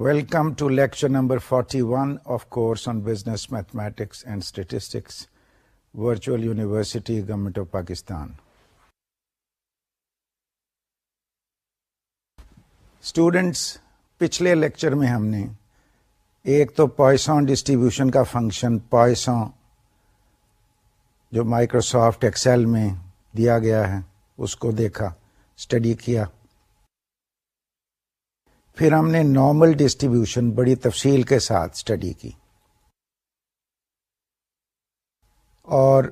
Welcome to lecture number forty one of course on business mathematics and statistics virtual university government of Pakistan students پچھلے lecture میں ہم نے ایک تو Poisson distribution کا function Poisson جو مائکروسافٹ ایکسل میں دیا گیا ہے، اس کو دیکھا اسٹڈی کیا۔ پھر ہم نے نارمل ڈسٹریبیوشن بڑی تفصیل کے ساتھ اسٹڈی کی۔ اور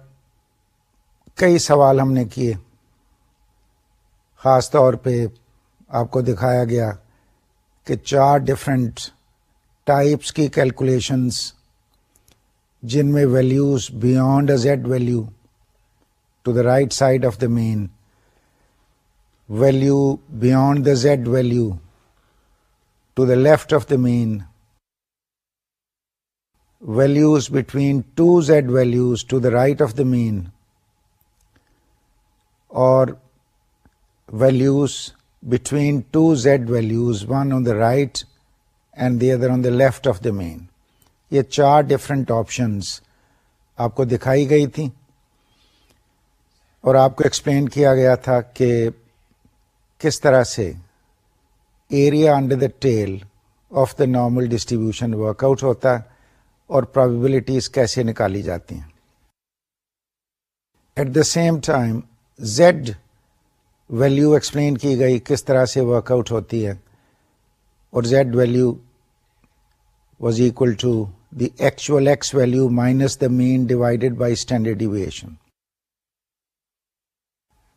کئی سوال ہم نے کیے۔ خاص طور پہ آپ کو دکھایا گیا کہ چار ڈفرینٹ ٹائپس کی کیلکولیشنس جن میں values beyond a Z value to the right side of the mean value beyond the Z value to the left of the mean values between two Z values to the right of the mean اور values between two Z values one on the right and the other on the left of the mean یہ چار different options آپ کو دکھائی گئی تھی اور آپ کو ایکسپلین کیا گیا تھا کہ کس طرح سے area under the tail of the normal distribution work out ہوتا ہے اور پرابیبلٹیز کیسے نکالی جاتی ہیں at the same time Z value explain کی گئی کس طرح سے ورک آؤٹ ہوتی ہے اور Z value was equal to the actual X value minus the mean divided by standard deviation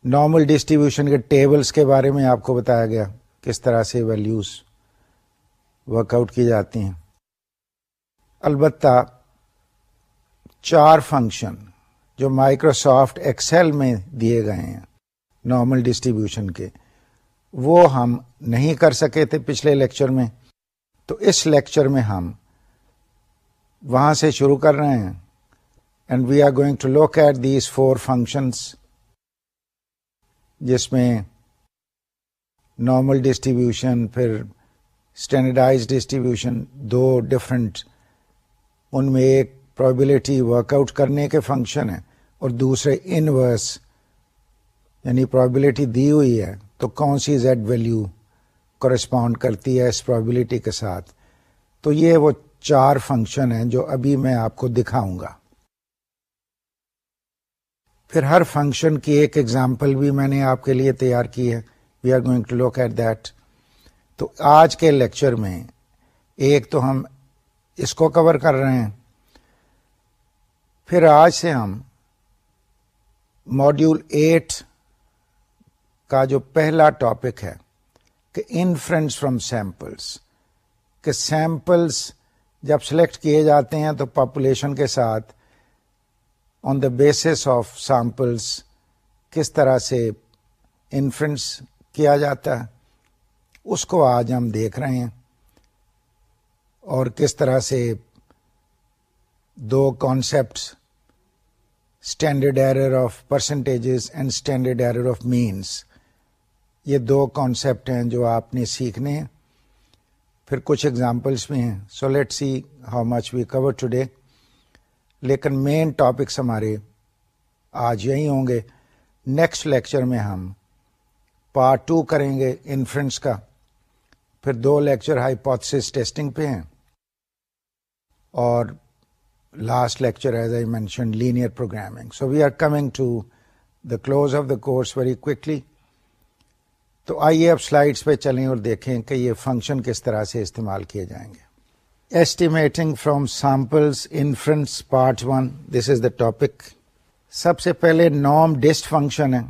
normal distribution کے ٹیبلز کے بارے میں آپ کو بتایا گیا کس طرح سے ویلوز ورک آؤٹ کی جاتی ہیں۔ البتہ چار فنکشن جو مائکروسافٹ ایکسل میں دیے گئے ہیں نارمل ڈسٹریبیوشن کے، وہ ہم نہیں کر سکے تھے پچھلے لیکچر میں۔ تو اس لیکچر میں ہم وہاں سے شروع کر رہے ہیں۔ And we are going to look at these four functions جس میں نارمل ڈسٹریبیوشن، پھر اسٹینڈرڈائز ڈسٹریبیوشن، دو ڈفرنٹ ان میں ایک پرابلٹی ورک آؤٹ کرنے کے فنکشن ہے اور دوسرے انورس یعنی پرابلٹی دی ہوئی ہے، تو کون سی زیڈ ویلو کورسپونڈ کرتی ہے اس پرابلٹی کے ساتھ؟ تو یہ وہ چار فنکشن ہیں جو ابھی میں آپ کو دکھاؤں گا۔ پھر ہر فنکشن کی ایک ایگزامپل بھی میں نے آپ کے لیے تیار کی ہے۔ We are going to look at that تو آج کے لیکچر میں ایک تو ہم اس کو کور کر رہے ہیں۔ پھر آج سے ہم ماڈیول ایٹ کا جو پہلا ٹاپک ہے کہ انفرنس فرام سیمپلس کہ سیمپلس جب سلیکٹ کیے جاتے ہیں تو پاپولیشن کے ساتھ on the basis of samples کس طرح سے انفرنس کیا جاتا ہے۔ اس کو آج ہم دیکھ رہے ہیں۔ اور کس طرح سے دو concept standard error of percentages and standard error of means یہ دو کانسیپٹ ہیں جو آپ نے سیکھنے ہیں۔ پھر کچھ ایگزامپلس بھی ہیں۔ So let see how much we cover today لیکن مین ٹاپکس ہمارے آج یہی ہوں گے۔ نیکسٹ لیکچر میں ہم پارٹ ٹو کریں گے انفرنس کا پھر دو لیکچر ہائیپوتھس ٹیسٹنگ پہ ہیں اور last lecture as I mention linear programming so we are coming to the close of the course very quickly تو آئیے اب سلائڈس پہ چلیں اور دیکھیں کہ یہ فنکشن کس طرح سے استعمال کیے جائیں گے estimating from samples inference part one this is the topic سب سے پہلے نام ڈسٹ فنکشن ہے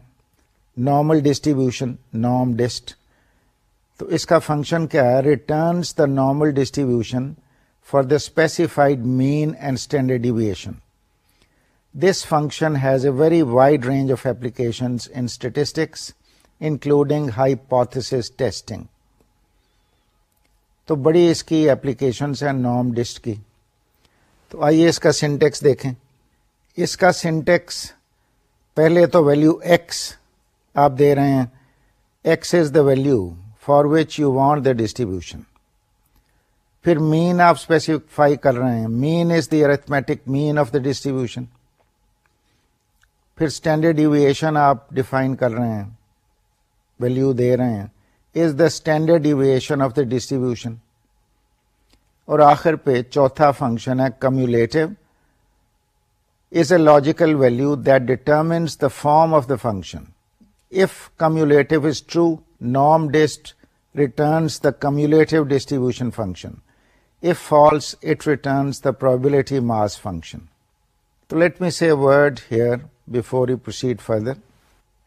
نارمل ڈسٹریبیوشن نارم ڈسٹ تو اس کا فنکشن کیا ہے? Returns the normal distribution for the specified mean and standard deviation this function has a very wide range of application in statistics including hypothesis testing تو بڑی اس کی ایپلیکیشنس ہیں نارم ڈسٹ کی. تو آئیے اس کا سنٹیکس دیکھیں. اس کا سنٹیکس پہلے تو ویلو ایکس آپ دے رہے ہیں X is the value for which you want the distribution پھر مین آپ اسپیسیفائی کر رہے ہیں. Mean is the arithmetic mean of the distribution پھر اسٹینڈرڈ ڈیویشن آپ ڈیفائن کر رہے ہیں. ویلو دے رہے ہیں. Is the standard deviation of the distribution اور آخر پہ چوتھا فنکشن ہے cumulative is a logical value that determines the form of the function if cumulative is true norm dist returns the cumulative distribution function if false it returns the probability mass function تو let me say word here before you proceed further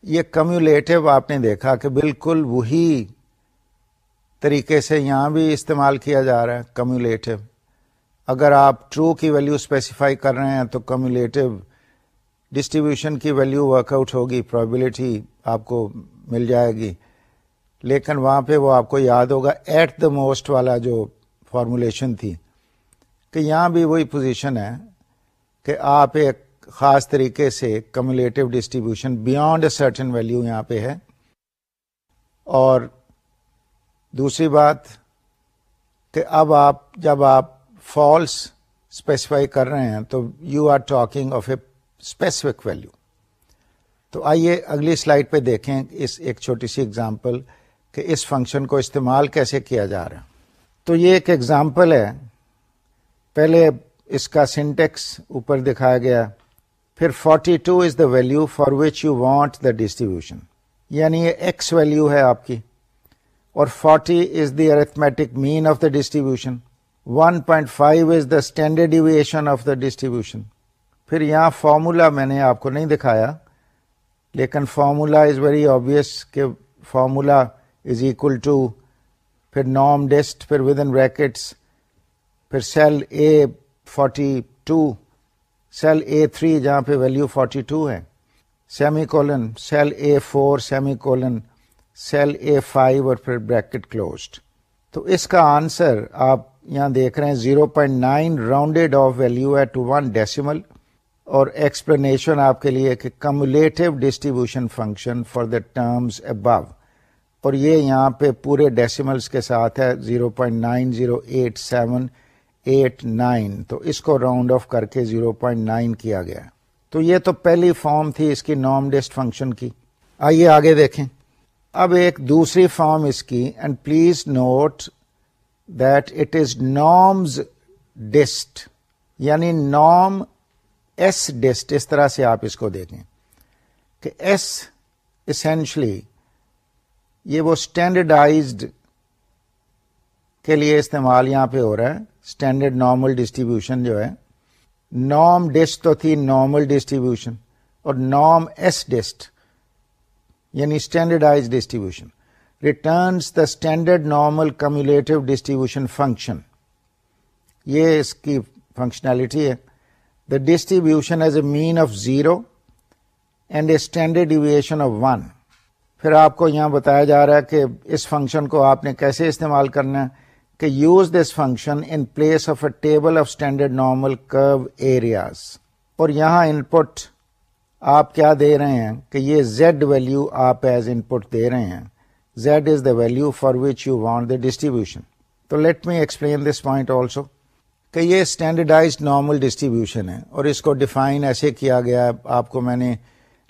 یہ cumulative آپ نے دیکھا کہ بالکل وہی طریقے سے یہاں بھی استعمال کیا جا رہا ہے کمیولیٹو اگر آپ ٹرو کی ویلو اسپیسیفائی کر رہے ہیں تو کمیولیٹو ڈسٹریبیوشن کی ویلو ورک آؤٹ ہوگی پرابلٹی آپ کو مل جائے گی۔ لیکن وہاں پہ وہ آپ کو یاد ہوگا، ایٹ دا موسٹ والا جو فارمولیشن تھی، کہ یہاں بھی وہی پوزیشن ہے کہ آپ ایک خاص طریقے سے cumulative distribution beyond a certain value یہاں پہ ہے۔ اور دوسری بات کہ اب آپ، جب آپ فالس اسپیسیفائی کر رہے ہیں، تو you are talking of a specific value تو آئیے اگلی سلائڈ پہ دیکھیں اس ایک چھوٹی سی اگزامپل کہ اس فنکشن کو استعمال کیسے کیا جا رہا ہے۔ تو یہ ایک ایگزامپل ہے۔ پہلے اس کا سینٹیکس اوپر دکھایا گیا۔ پھر 42 two is the value for which you want the distribution یعنی یہ ایکس ویلو ہے آپ کی۔ اور 40 is the arithmetic mean of the distribution 1.5 point five is the standard deviation of the distribution پھر یہاں فارمولا میں نے آپ کو نہیں دکھایا۔ لیکن فارمولا از ویری آبیس کہ فارمولا از اکول ٹو پھر نام ڈسٹ پھر ود ان ریکٹس پھر cell A forty two cell A three جہاں پہ ویلو فورٹی ٹو ہے۔ Semicolon cell A four semicolon cell A five اور پھر بریکٹ کلوزڈ تو اس کا آنسر آپ یہاں دیکھ رہے ہیں zero point nine rounded off value ہے ٹو ون ڈیسیمل اور ایکسپلینیشن آپ کے لیے کہ cumulative distribution function for the terms above اور یہ یہاں پہ پورے ڈیسیملس کے ساتھ ہے zero point nine zero eight seven eight nine تو اس کو راؤنڈ آف کر کے زیرو پوائنٹ نائن کیا گیا تو یہ تو پہلی فارم تھی اس کی نام ڈسٹ فنکشن کی۔ آئیے آگے دیکھیں۔ اب ایک دوسری فارم اس کی and please note that it is norms dist یعنی نام ایس ڈسٹ اس طرح سے آپ اس کو دیکھیں کہ ایس اسینشلی یہ وہ اسٹینڈرڈائزڈ کے لیے استعمال یہاں پہ ہو رہا ہے اسٹینڈرڈ نارمل ڈسٹریبیوشن جو ہے۔ نارم ڈسٹ تو تھی نارمل ڈسٹریبیوشن اور نارم ایس ڈسٹ یعنی standardize distribution returns the standard normal cumulative distribution function یہ اس کی فنکشنالٹی ہے۔ The distribution has a mean of zero and a standard deviation of one پھر آپ کو یہاں بتایا جا رہا ہے کہ اس فنکشن کو آپ نے کیسے استعمال کرنا ہے کہ use this function in place of a table of standard normal curve areas اور یہاں ان پٹ آپ کیا دے رہے ہیں کہ یہ زیڈ ویلو آپ ایز ان پٹ دے رہے ہیں. Z is the value for which you want the distribution تو let me explain this point also کہ یہ اسٹینڈرڈائز نارمل ڈسٹریبیوشن ہے اور اس کو ڈیفائن ایسے کیا گیا آپ کو میں نے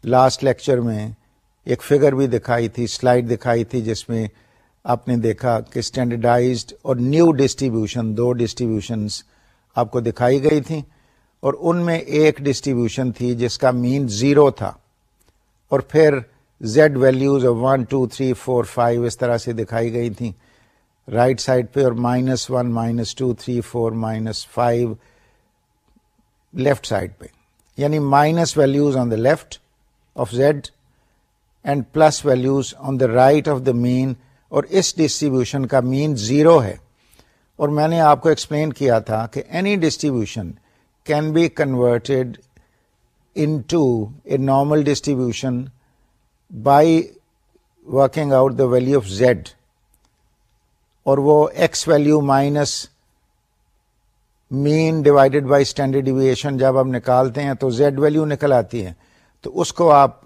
لاسٹ لیکچر میں ایک فگر بھی دکھائی تھی سلائڈ دکھائی تھی، جس میں آپ نے دیکھا کہ اسٹینڈرڈائزڈ اور نیو ڈسٹریبیوشن دو ڈسٹریبیوشنس آپ کو دکھائی گئی تھیں اور ان میں ایک ڈسٹریبیوشن تھی جس کا مین زیرو تھا اور پھر Z values one two three four five اس طرح سے دکھائی گئی تھیں۔ رائٹ سائڈ پہ اور minus one minus two three four minus five left side پہ۔ یعنی minus values on the left of Z and plus values on the right of the mean اور اس ڈسٹریبیوشن کا مین زیرو ہے۔ اور میں نے آپ کو ایکسپلین کیا تھا کہ any distribution can be converted into a normal distribution by working out the value of Z اور وہ X value minus mean divided by standard deviation جب آپ نکالتے ہیں تو زیڈ ویلو نکل آتی ہے۔ تو اس کو آپ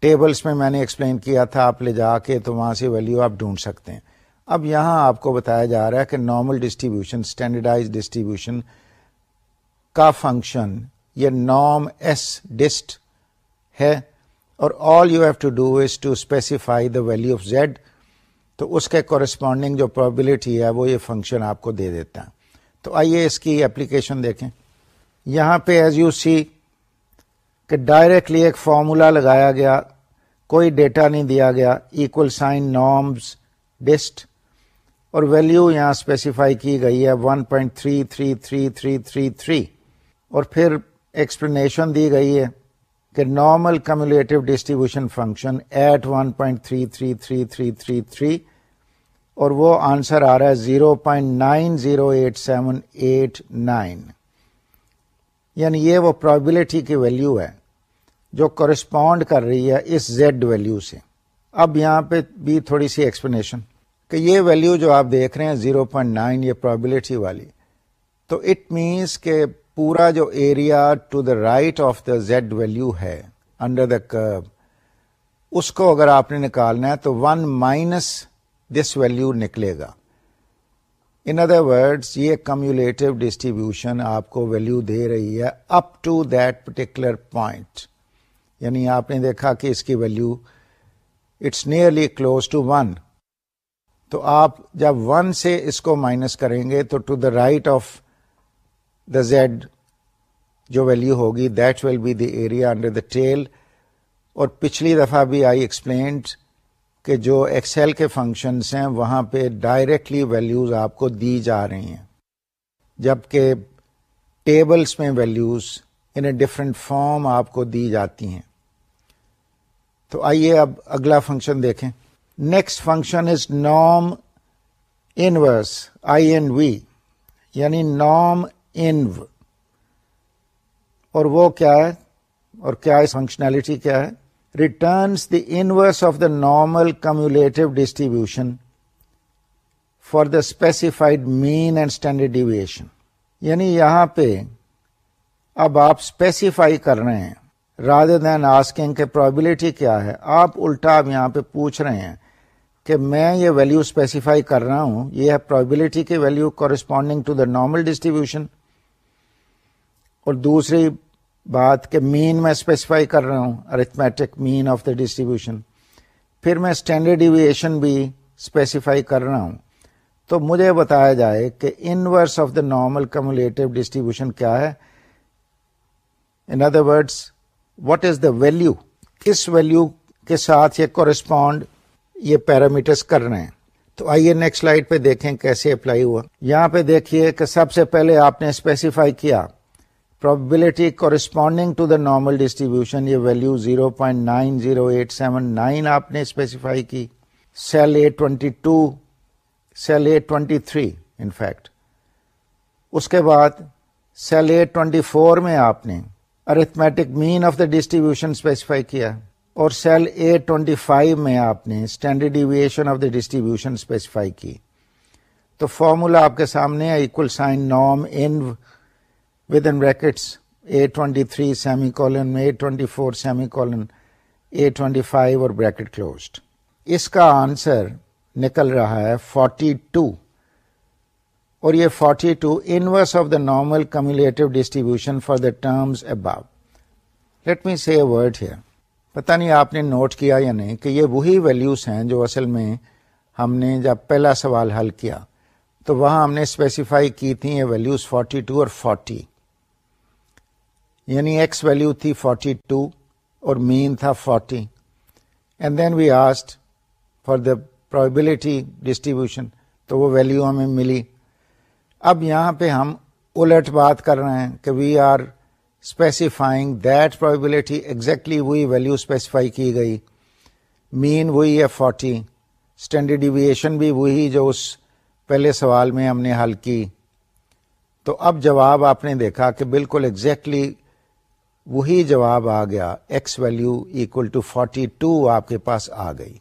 ٹیبلس میں میں نے ایکسپلین کیا تھا، آپ لے جا کے تو وہاں سے ویلو آپ ڈھونڈ سکتے ہیں۔ اب یہاں آپ کو بتایا جا رہا ہے کہ نارمل ڈسٹریبیوشن اسٹینڈرڈائز ڈسٹریبیوشن کا فنکشن یہ نارم ایس ڈسٹ ہے۔ اور all you have to do is to specify the value of Z تو اس کے کورسپونڈنگ جو پرابلٹی ہے وہ یہ فنکشن آپ کو دے دیتا ہے۔ تو آئیے اس کی اپلیکیشن دیکھیں۔ یہاں پہ ایز یو سی کہ ڈائریکٹلی ایک فارمولا لگایا گیا، کوئی ڈیٹا نہیں دیا گیا ایکول سائن نارمز ڈسٹ اور ویلو یہاں اسپیسیفائی کی گئی ہے 1.3333333 اور پھر ایکسپلینیشن دی گئی ہے۔ کہ normal cumulative distribution function at 1.3333333 اور وہ آنسر آ رہا ہے 0.908789 یعنی یہ وہ پرابلٹی کی ویلو ہے جو کرسپونڈ کر رہی ہے اس زیڈ ویلو سے۔ اب یہاں پہ بھی تھوڑی سی ایکسپلینیشن کہ یہ ویلو جو آپ دیکھ رہے ہیں 0.9 یہ پرابلٹی والی، تو اٹ مینس کہ پورا جو area to the right of the Z value ہے انڈر دا کرو اس کو اگر آپ نے نکالنا ہے تو ون مائنس دس ویلو نکلے گا۔ ان ادر ورڈس یہ کمیولیٹو ڈسٹریبیوشن آپ کو ویلو دے رہی ہے up to that particular point یعنی آپ نے دیکھا کہ اس کی value it's nearly close to one تو آپ جب ون سے اس کو مائنس کریں گے تو to the right of the Z جو ویلو ہوگی that will be the area under the tail اور پچھلی دفعہ بھی آئی ایکسپلینڈ کہ جو ایکسل کے فنکشنس ہیں، وہاں پہ ڈائریکٹلی ویلوز آپ کو دی جا رہی ہیں۔ جبکہ ٹیبلس میں values in a different form آپ کو دی جاتی ہیں۔ تو آئیے اب اگلا فنکشن دیکھیں۔ نیکسٹ فنکشن از نام انورس آئی این وی یعنی نام انو۔ اور وہ کیا ہے؟ اور کیا ہے فنکشنلٹی کیا ہے؟ Returns the inverse of the normal cumulative distribution for the specified mean and standard deviation یعنی یہاں پہ اب آپ اسپیسیفائی کر رہے ہیں۔ رادر دین آسکنگ کے پرابلٹی کیا ہے، آپ الٹا اب یہاں پہ پوچھ رہے ہیں کہ میں یہ ویلو اسپیسیفائی کر رہا ہوں، یہ ہے پرابلٹی کی value corresponding to the normal distribution اور دوسری بات کہ مین میں اسپیسیفائی کر رہا ہوں arithmetic mean of the distribution پھر میں اسٹینڈرڈ ڈیویشن بھی اسپیسیفائی کر رہا ہوں۔ تو مجھے بتایا جائے کہ inverse of the normal cumulative distribution کیا ہے؟ In other words what is the value کس ویلو کے ساتھ یہ کورسپونڈ یہ پیرامیٹرس کر رہے ہیں؟ تو آئیے نیکسٹ سلائڈ پہ دیکھیں کیسے اپلائی ہوا۔ یہاں پہ دیکھیے کہ سب سے پہلے آپ نے اسپیسیفائی کیا۔ Probability corresponding to the normal distribution یہ ویلو زیرو آپ نے اسپیسیفائی کی. Cell A twenty two cell A twenty three in fact اس کے بعد سیل ایٹ ٹوینٹی فور میں آپ نے arithmetic mean of the distribution specify کیا اور سیل اے ٹوینٹی فائیو میں آپ نے standard deviation of the distribution specify کی. تو فارمولا آپ کے سامنے equal sign norm in within brackets A twenty three semicolon A twenty four semicolon A twenty five اور بریکٹ کلوزڈ اس کا آنسر نکل رہا ہے فورٹی ٹو اور یہ 42 two inverse of the normal cumulative distribution for the terms above let me say a word here پتا نہیں آپ نے نوٹ کیا یا نہیں کہ یہ وہی ویلوز ہیں جو اصل میں ہم نے جب پہلا سوال حل کیا تو وہاں ہم نے اسپیسیفائی کی تھی یہ ویلوز 42 اور 40 یعنی ایکس ویلو تھی 42 اور مین تھا 40 and then we asked for the probability distribution تو وہ ویلو ہمیں ملی. اب یہاں پہ ہم الٹ بات کر رہے ہیں کہ we are specifying that probability exactly وہی ویلو اسپیسیفائی کی گئی. مین وہی ہے فورٹی. اسٹینڈرڈ ڈیویشن بھی وہی جو اس پہلے سوال میں ہم نے حل کی. تو اب جواب آپ نے دیکھا کہ بالکل ایگزیکٹلی وہی جواب آ گیا X value equal to forty two آپ کے پاس آ گئی۔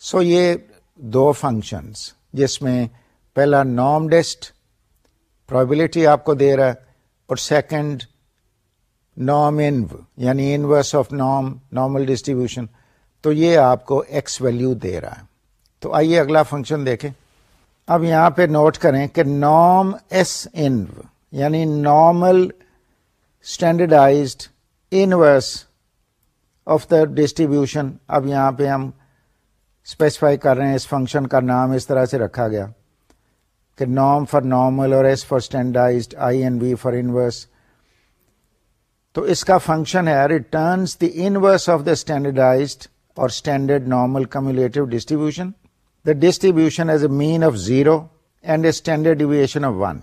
سو so یہ دو فنکشنس جس میں پہلا نام ڈیسٹ پرابلٹی آپ کو دے رہا ہے اور سیکنڈ نام انو یعنی انورس آف نام نارمل ڈسٹریبیوشن تو یہ آپ کو ایکس ویلو دے رہا ہے۔ تو آئیے اگلا فنکشن دیکھیں۔ اب یہاں پہ نوٹ کریں کہ نام ایس انو یعنی normal standardized inverse of the distribution اب یہاں پہ ہم اسپیسیفائی کر رہے ہیں، اس فنکشن کا نام اس طرح سے رکھا گیا کہ نام فار نارمل اور S for standardized I N V for inverse تو اس کا فنکشن ہے returns the inverse of the standardized اور standard normal cumulative distribution the distribution has a mean of zero and a standard deviation of one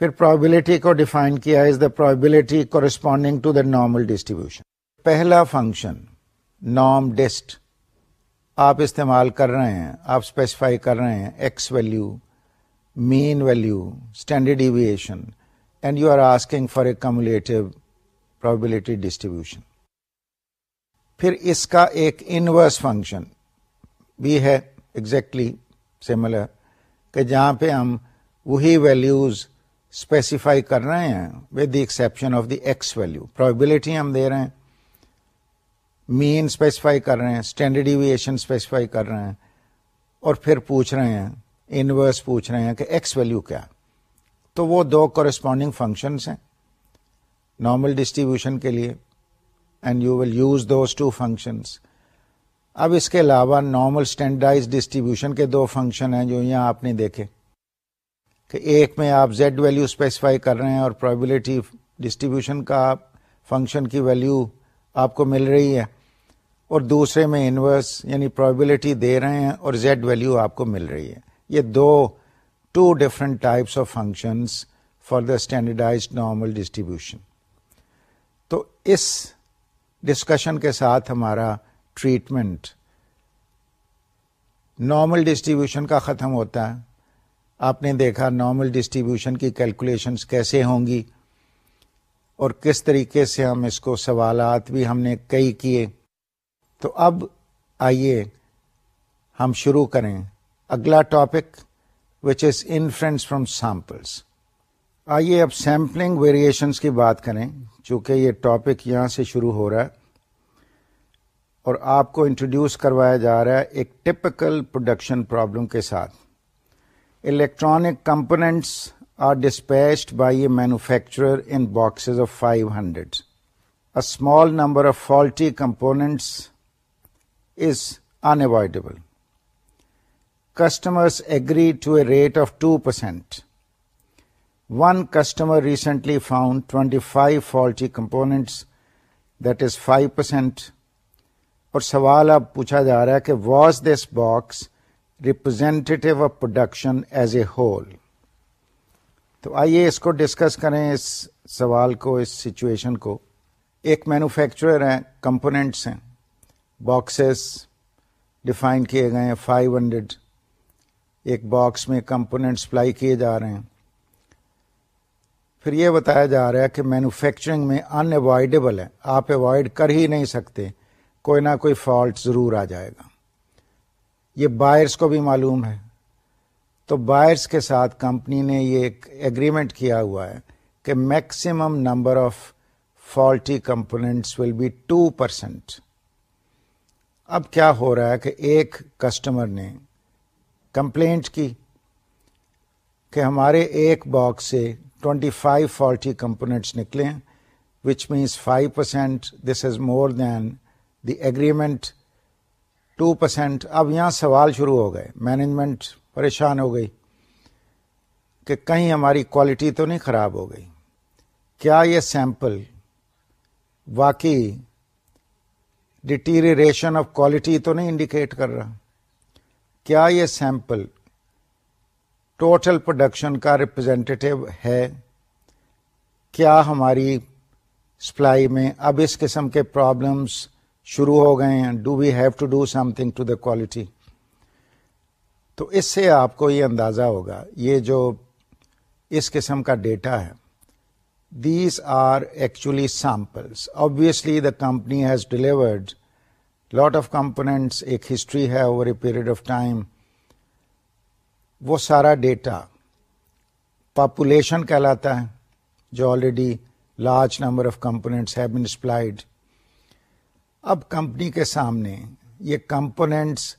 پھر probability کو define کیا is the probability corresponding to the normal distribution پہلا function norm dist آپ استعمال کر رہے ہیں، آپ اسپیسیفائی کر رہے ہیں X value mean value standard deviation and you are asking for a cumulative probability distribution پھر اس کا ایک انورس فنکشن بھی ہے ایگزیکٹلی سملر کہ جہاں پہ ہم وہی ویلوز اسپیسیفائی کر رہے ہیں with the exception of the X value probability ہم دے رہے ہیں مین اسپیسیفائی کر رہے ہیں اسٹینڈرڈ ڈیویشن اسپیسیفائی کر رہے ہیں اور پھر پوچھ رہے ہیں انورس پوچھ رہے ہیں کہ ایکس ویلو کیا تو وہ دو کورسپونڈنگ فنکشنس ہیں نارمل ڈسٹریبیوشن کے لیے and you will use those two functions اب اس کے علاوہ نارمل اسٹینڈرڈائز ڈسٹریبیوشن کے دو فنکشن ہیں جو یہاں آپ نے دیکھے. کہ ایک میں آپ زیڈ ویلو اسپیسیفائی کر رہے ہیں اور پرابلٹی ڈسٹریبیوشن کا فنکشن کی ویلو آپ کو مل رہی ہے اور دوسرے میں انورس یعنی پرابلٹی دے رہے ہیں اور زیڈ ویلو آپ کو مل رہی ہے۔ یہ دو two different types of functions for the standardise normal distribution تو اس ڈسکشن کے ساتھ ہمارا ٹریٹمنٹ نارمل ڈسٹریبیوشن کا ختم ہوتا ہے۔ آپ نے دیکھا نارمل ڈسٹریبیوشن کی کیلکولیشنس کیسے ہوں گی اور کس طریقے سے ہم اس کو سوالات بھی ہم نے کئی کیے؟ تو اب آئیے ہم شروع کریں۔ اگلا topic which is inference from samples آئیے اب سیمپلنگ ویریشنس کی بات کریں، چونکہ یہ ٹاپک یہاں سے شروع ہو رہا ہے۔ اور آپ کو انٹروڈیوس کروایا جا رہا ہے ایک ٹپکل پروڈکشن پرابلم کے ساتھ۔ Electronic components are dispatched by a manufacturer in boxes of five hundred a small number of faulty components is unavoidable customers agree to a rate of two percent one customer recently found twenty five faulty components that is five percent اور سوال اب پوچھا جا رہا ہے کہ was this box representative of production as a whole تو آئیے اس کو ڈسکس کریں، اس سوال کو، اس سچویشن کو۔ ایک مینوفیکچرر ہیں کمپوننٹس ہیں۔ باکسز ڈیفائن کیے گئے ہیں فائیو ہنڈریڈ ایک باکس میں کمپوننٹ سپلائی کیے جا رہے ہیں۔ پھر یہ بتایا جا رہا ہے کہ مینوفیکچرنگ میں ان اوائڈیبل ہے۔ آپ اوائڈ کر ہی نہیں سکتے۔ کوئی نہ کوئی فالٹ ضرور آ جائے گا۔ یہ بائرس کو بھی معلوم ہے۔ تو بائرس کے ساتھ کمپنی نے یہ ایک ایگریمنٹ کیا ہوا ہے کہ maximum number of faulty components will be two percent اب کیا ہو رہا ہے کہ ایک کسٹمر نے کمپلینٹ کی کہ ہمارے ایک باکس سے ٹوینٹی فائیو فالٹی کمپونیٹس نکلے which means five percent this is more than the agreement two percent اب یہاں سوال شروع ہو گئے۔ مینجمنٹ پریشان ہو گئی کہ کہیں ہماری کوالٹی تو نہیں خراب ہو گئی۔ کیا یہ سیمپل واقعی ڈیٹیریشن آف کوالٹی تو نہیں انڈیکیٹ کر رہا؟ کیا یہ سیمپل ٹوٹل پروڈکشن کا ریپرزینٹیو ہے؟ کیا ہماری سپلائی میں اب اس قسم کے پرابلمس شروع ہو گئے ہیں. Do we have to do something to the quality تو اس سے آپ کو یہ اندازہ ہوگا. یہ جو اس قسم کا ڈیٹا ہے these are actually samples obviously the company has delivered lot of components ایک ہسٹری ہے over a period of time وہ سارا ڈیٹا پاپولیشن کہلاتا ہے، جو already large number of components have been supplied اب کمپنی کے سامنے یہ کمپوننٹس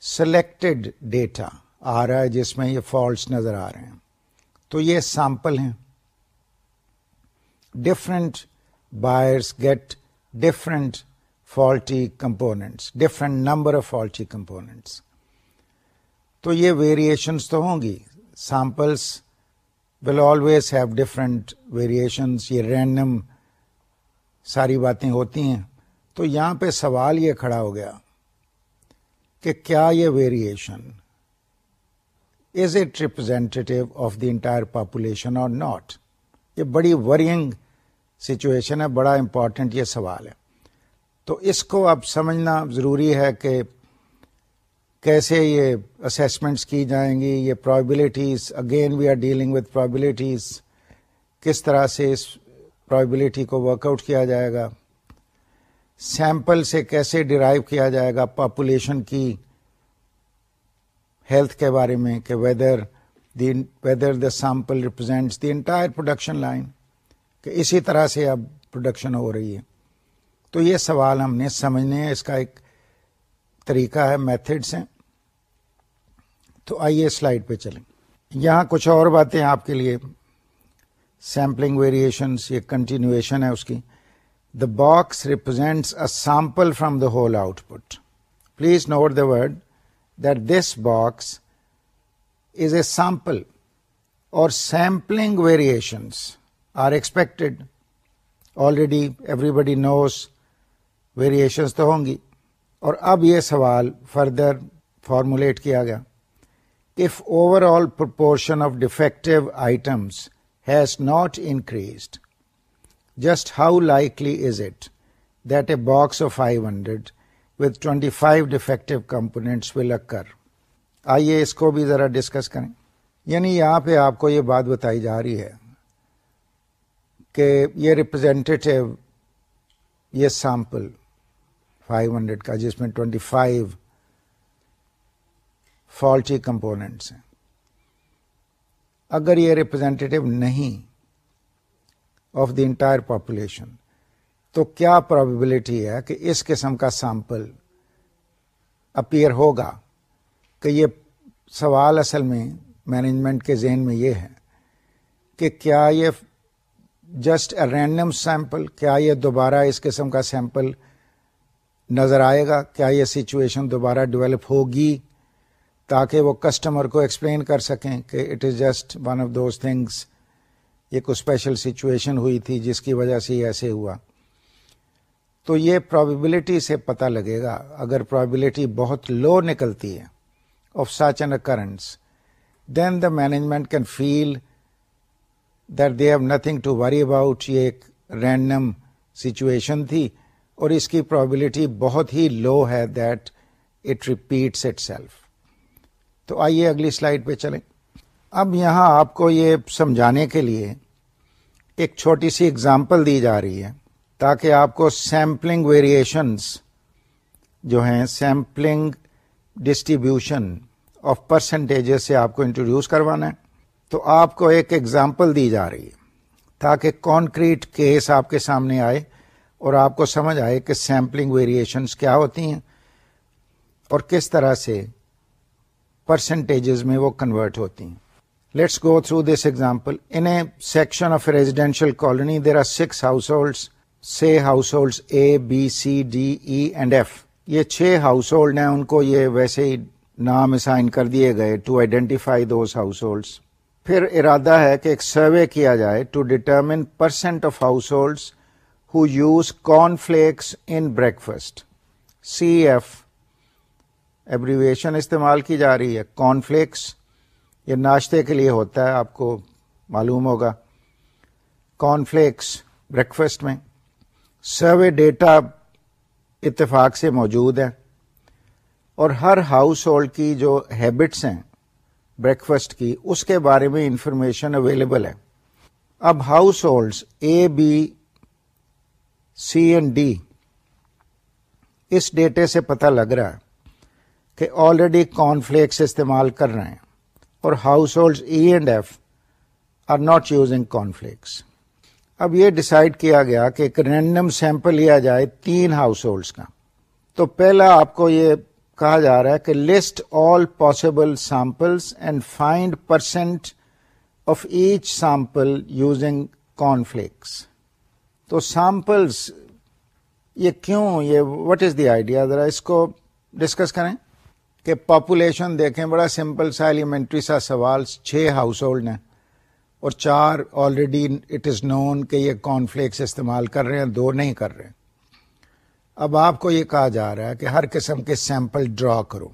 سلیکٹڈ ڈیٹا آ رہا ہے جس میں یہ فالٹس نظر آ رہے ہیں۔ تو یہ سیمپل ہیں۔ Different buyers get different faulty components, different number of faulty components. تو یہ ویریشنس تو ہوں گی۔ Samples will always have different variations یہ رینڈم ساری باتیں ہوتی ہیں۔ تو یہاں پہ سوال یہ کھڑا ہو گیا کہ کیا یہ variation is it representative of the entire population اور ناٹ یہ بڑی ورینگ سچویشن ہے، بڑا امپورٹنٹ یہ سوال ہے۔ تو اس کو اب سمجھنا ضروری ہے کہ کیسے یہ اسیسمنٹس کی جائیں گی، یہ probabilities again we are dealing with probabilities کس طرح سے اس پرابلٹی کو ورک آؤٹ کیا جائے گا۔ سیمپل سے کیسے ڈرائیو کیا جائے گا پاپولیشن کی ہیلتھ کے بارے میں کہ whether the whether the sample represents the entire production line کہ اسی طرح سے اب پروڈکشن ہو رہی ہے۔ تو یہ سوال ہم نے سمجھنے ہیں، اس کا ایک طریقہ ہے میتھڈس ہیں۔ تو آئیے سلائڈ پہ چلیں۔ یہاں کچھ اور باتیں آپ کے لیے سیمپلنگ ویریشنس یہ کنٹینیویشن ہے اس کی۔ The box represents a sample from the whole output please note the word that this box is a sample اور sampling variations are expected already everybody knows variations تو ہوں گی اور اب یہ سوال فردر فارمولیٹ کیا گیا if overall proportion of defective items has not increased just how likely is it that a box of five hundred with twenty five defective components will occur آئیے اس کو بھی ذرا ڈسکس کریں۔ یعنی یہاں پہ آپ کو یہ بات بتائی جا رہی ہے کہ یہ ریپرزینٹیو یہ سیمپل فائیو ہنڈریڈ کا، جس میں ٹوینٹی فائیو فالٹی کمپوننٹس ہیں۔ اگر یہ ریپرزینٹیو نہیں آف دی انٹائر پاپولیشن تو کیا پرابیبلٹی ہے کہ اس قسم کا سیمپل اپیئر ہوگا کہ یہ سوال اصل میں مینجمنٹ کے ذہن میں یہ ہے کہ کیا یہ جسٹ اے رینڈم سیمپل کیا یہ دوبارہ اس قسم کا سیمپل نظر آئے گا؟ کیا یہ سچویشن دوبارہ ڈیولپ ہوگی تاکہ وہ کسٹمر کو ایکسپلین کر سکیں کہ it is just one of those things یہ کوئی اسپیشل سچویشن ہوئی تھی جس کی وجہ سے یہ ایسے ہوا۔ تو یہ پرابیبلٹی سے پتہ لگے گا اگر پرابیبلٹی بہت لو نکلتی ہے of such an occurrence then the management can feel that they have nothing to worry about یہ ایک رینڈم سچویشن تھی اور اس کی پرابلٹی بہت ہی لو ہے that it repeats itself تو آئیے اگلی سلائڈ پہ چلیں۔ اب یہاں آپ کو یہ سمجھانے کے لیے ایک چھوٹی سی اگزامپل دی جا رہی ہے تاکہ آپ کو سیمپلنگ ویریشنس جو ہیں سیمپلنگ ڈسٹریبیوشن آف پرسنٹیجز سے آپ کو انٹروڈیوس کروانا ہے۔ تو آپ کو ایک ایگزامپل دی جا رہی ہے تاکہ کانکریٹ کیس آپ کے سامنے آئے اور آپ کو سمجھ آئے کہ سیمپلنگ ویریشنس کیا ہوتی ہیں اور کس طرح سے پرسنٹیجز میں وہ کنورٹ ہوتی ہیں۔ Let's go through this example in a section of residential colony there are six household سے household A B C D E and F یہ چھ ہاؤس ہولڈ ہیں ان کو یہ ویسے ہی نام اسائن کر دیے گئے to identify those household پھر ارادہ ہے کہ ایک سروے کیا جائے to determine percent of household who use corn flakes in breakfast C F abbreviation استعمال کی جا رہی ہے. کارن فلیکس یہ ناشتے کے لیے ہوتا ہے، آپ کو معلوم ہوگا۔ کارن فلیکس بریکفسٹ میں سروے ڈیٹا اتفاق سے موجود ہے اور ہر ہاؤس ہولڈ کی جو ہیبٹس ہیں بریکفسٹ کی، اس کے بارے میں انفارمیشن اویلیبل ہے۔ اب households A B C and D اس ڈیٹے سے پتہ لگ رہا ہے کہ آلریڈی کارن فلیکس استعمال کر رہے ہیں۔ اور household E and F are not using cornflakes اب یہ ڈسائڈ کیا گیا کہ ایک رینڈم سیمپل لیا جائے تین ہاؤس ہولڈس کا۔ تو پہلا آپ کو یہ کہا جا رہا ہے کہ list all possible samples and find percent of each sample using cornflakes تو سیمپلس یہ کیوں یہ وٹ از دی آئیڈیا ذرا اس کو ڈسکس کریں۔ کہ پاپولیشن دیکھیں، بڑا سمپل سا ایلیمنٹری سا سوال، چھ ہاؤس ہولڈ ہیں اور چار آلریڈی اٹ از نون کہ یہ کارنفلیکس استعمال کر رہے ہیں، دو نہیں کر رہے۔ اب آپ کو یہ کہا جا رہا ہے کہ ہر قسم کے سیمپل ڈرا کرو۔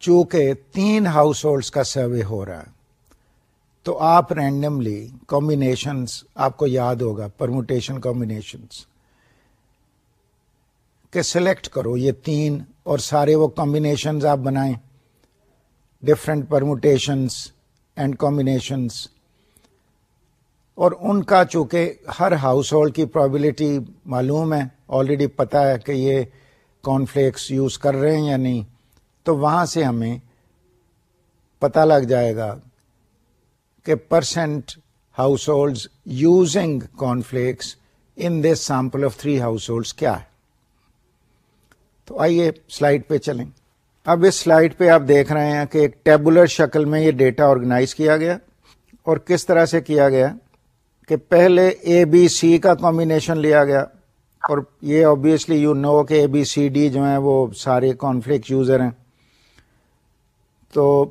چونکہ تین ہاؤس ہولڈس کا سروے ہو رہا ہے، تو آپ رینڈملی کمبینیشنس آپ کو یاد ہوگا پرموٹیشن کمبینیشنس کہ سلیکٹ کرو یہ تین اور سارے وہ کمبینیشنز آپ بنائیں۔ ڈفرینٹ پرموٹیشنس اینڈ کمبینیشنس اور ان کا چونکہ ہر ہاؤس ہولڈ کی پرابلٹی معلوم ہے آلریڈی پتا ہے کہ یہ کارن فلیکس یوز کر رہے ہیں یا نہیں۔ تو وہاں سے ہمیں پتا لگ جائے گا کہ percent household using corn flakes in this sample of three household کیا ہے۔ تو آئیے سلائڈ پہ چلیں۔ اب اس سلائڈ پہ آپ دیکھ رہے ہیں کہ ایک ٹیبولر شکل میں یہ ڈیٹا آرگنائز کیا گیا اور کس طرح سے کیا گیا کہ پہلے اے بی سی کا کمبینیشن لیا گیا اور یہ آبیسلی یو نو کہ اے بی سی ڈی جو ہیں وہ سارے کانفلکٹ یوزر ہیں۔ تو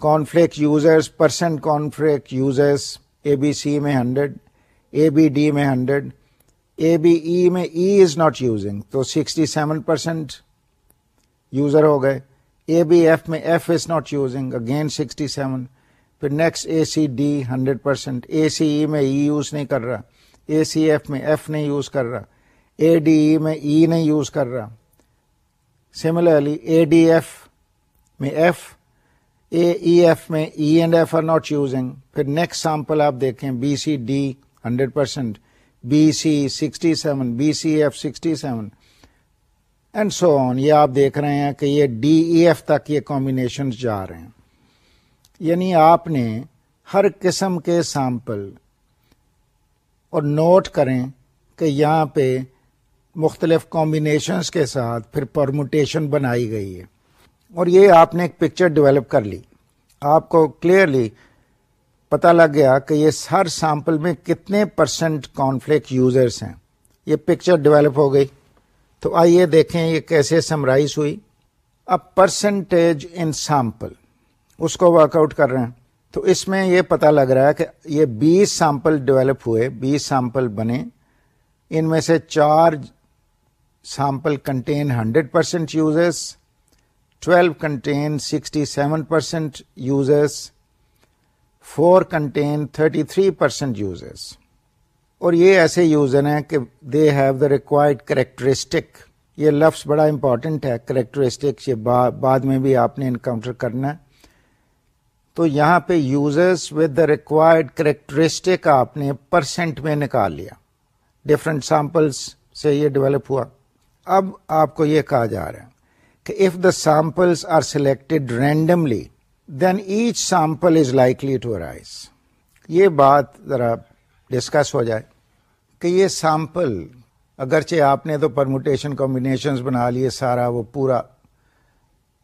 cornflakes users percent cornflakes users A B C میں ہنڈریڈ اے بی ڈی میں ہنڈریڈ اے بی ای میں ای از ناٹ یوزنگ، تو سکسٹی سیون پرسینٹ یوزر ہو گئے۔ اے بی ایف میں F is not using, again sixty seven. پھر next A C D hundred percent A C E میں E use نہیں کر رہا۔ اے سی ایف میں ایف نہیں یوز کر رہا۔ اے ڈی ای میں ای نہیں یوز کر رہا۔ سملرلی اے ڈی ایف میں ایف، اے ای ایف میں E and F are not using. پھر نیکسٹ سیمپل آپ دیکھیں، B C D hundred percent B C sixty seven, B C F sixty seven and so on یہ آپ دیکھ رہے ہیں کہ یہ ڈی ای ایف تک یہ کمبینیشن جا رہے ہیں۔ یعنی آپ نے ہر قسم کے سیمپل اور نوٹ کریں کہ یہاں پہ مختلف کمبینیشنس کے ساتھ پھر پرموٹیشن بنائی گئی ہے۔ اور یہ آپ نے ایک پکچر ڈیولپ کر لی۔ آپ کو کلیئرلی پتا لگ گیا کہ یہ ہر سیمپل میں کتنے پرسنٹ کانفلکٹ یوزرس ہیں۔ یہ پکچر ڈیولپ ہو گئی۔ تو آئیے دیکھیں یہ کیسے سمرائز ہوئی۔ اب پرسنٹیج ان سیمپل اس کو ورک آؤٹ کر رہے ہیں۔ تو اس میں یہ پتا لگ رہا ہے کہ یہ بیس سیمپل ڈیولپ ہوئے، بیس سیمپل بنے۔ ان میں سے چار sample contain hundred percent users twelve contain sixty seven percent users four contain thirty three percent users اور یہ ایسے یوزر ہیں کہ they have the required characteristic یہ لفظ بڑا امپورٹنٹ ہے کریکٹرسٹک یہ بعد میں بھی آپ نے انکاؤنٹر کرنا ہے۔ تو یہاں پہ users with the required characteristic آپ نے پرسینٹ میں نکال لیا۔ ڈفرنٹ سیمپلس سے یہ ڈیولپ ہوا۔ اب آپ کو یہ کہا جا رہا ہے کہ if the samples are selected randomly then each sample is likely to arise یہ بات ذرا ڈسکس ہو جائے کہ یہ سیمپل اگرچہ آپ نے تو پرموٹیشن کمبینیشنز بنا لیے سارا وہ پورا،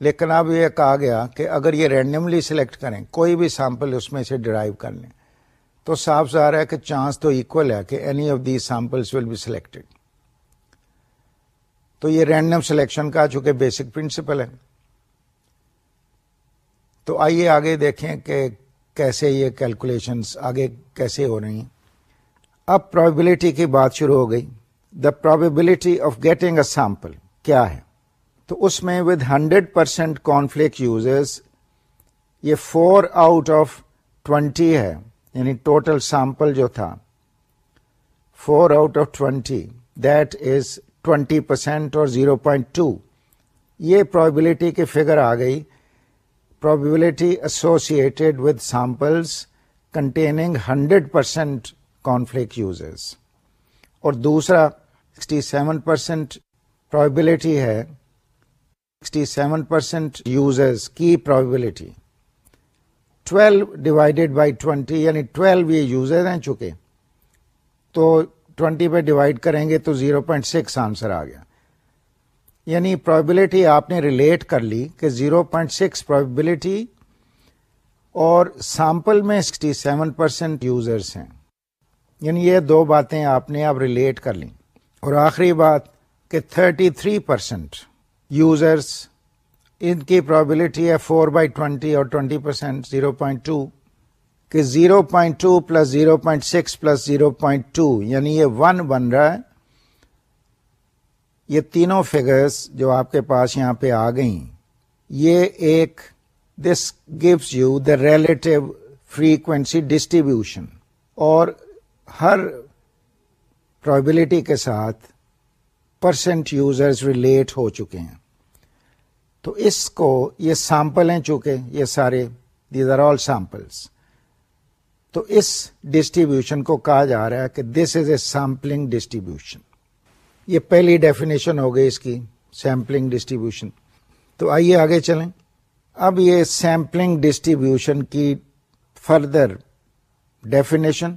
لیکن اب یہ کہا گیا کہ اگر یہ رینڈملی سلیکٹ کریں، کوئی بھی سیمپل اس میں سے ڈرائیو کر لیں، تو صاف ظاہر ہے کہ چانس تو اکول ہے کہ any of these samples will be selected تو یہ رینڈم سلیکشن کا چونکہ بیسک پرنسپل ہے۔ تو آئیے آگے دیکھیں کہ کیسے یہ کیلکولیشنس آگے کیسے ہو رہی ہیں۔ اب پرابیبلٹی کی بات شروع ہو گئی۔ The probability of getting a sample کیا ہے؟ تو اس میں with hundred percent cornflakes users یہ فور آؤٹ آف ٹوینٹی ہے۔ یعنی ٹوٹل سیمپل جو تھا four out of twenty that is twenty percent اور زیرو پوائنٹ ٹو یہ پرابلٹی کی فگر آ گئی۔ Probability associated with samples containing hundred percent cornflakes users اور دوسرا سکسٹی سیون پرسینٹ پرابلٹی ہے سکسٹی سیون پرسینٹ یوزرز کی probability twelve divided by twenty یعنی ٹویلو یہ یوزر ہیں چکے تو ٹوینٹی پہ ڈیوائڈ کریں گے تو زیرو پوائنٹ سکس آنسر آ گیا۔ یعنی پرابلٹی آپ نے ریلیٹ کر لی کہ زیرو پوائنٹ سکس پرابلٹی اور سیمپل میں سکسٹی سیون پرسینٹ یوزرس ہیں۔ یعنی یہ دو باتیں آپ نے اب ریلیٹ کر لی اور آخری بات کہ تھرٹی تھری پرسینٹ یوزرس ان کی پرابلٹی ہے فور بائی ٹوینٹی اور twenty percent zero point two کہ zero point two plus zero point six plus zero point two یعنی یہ ون بن رہا ہے۔ یہ تینوں فگرس جو آپ کے پاس یہاں پہ آ گئی یہ ایک this gives you the relative frequency distribution اور ہر پرابلٹی کے ساتھ پرسنٹ یوزرز ریلیٹ ہو چکے ہیں۔ تو اس کو یہ سیمپل ہیں چونکہ یہ سارے دیز آر آل سیمپلس تو اس ڈسٹریبیوشن کو کہا جا رہا ہے کہ this is a sampling distribution یہ پہلی ڈیفینیشن ہو گئی اس کی سیمپلنگ ڈسٹریبیوشن تو آئیے آگے چلیں۔ اب یہ سیمپلنگ ڈسٹریبیوشن کی further definition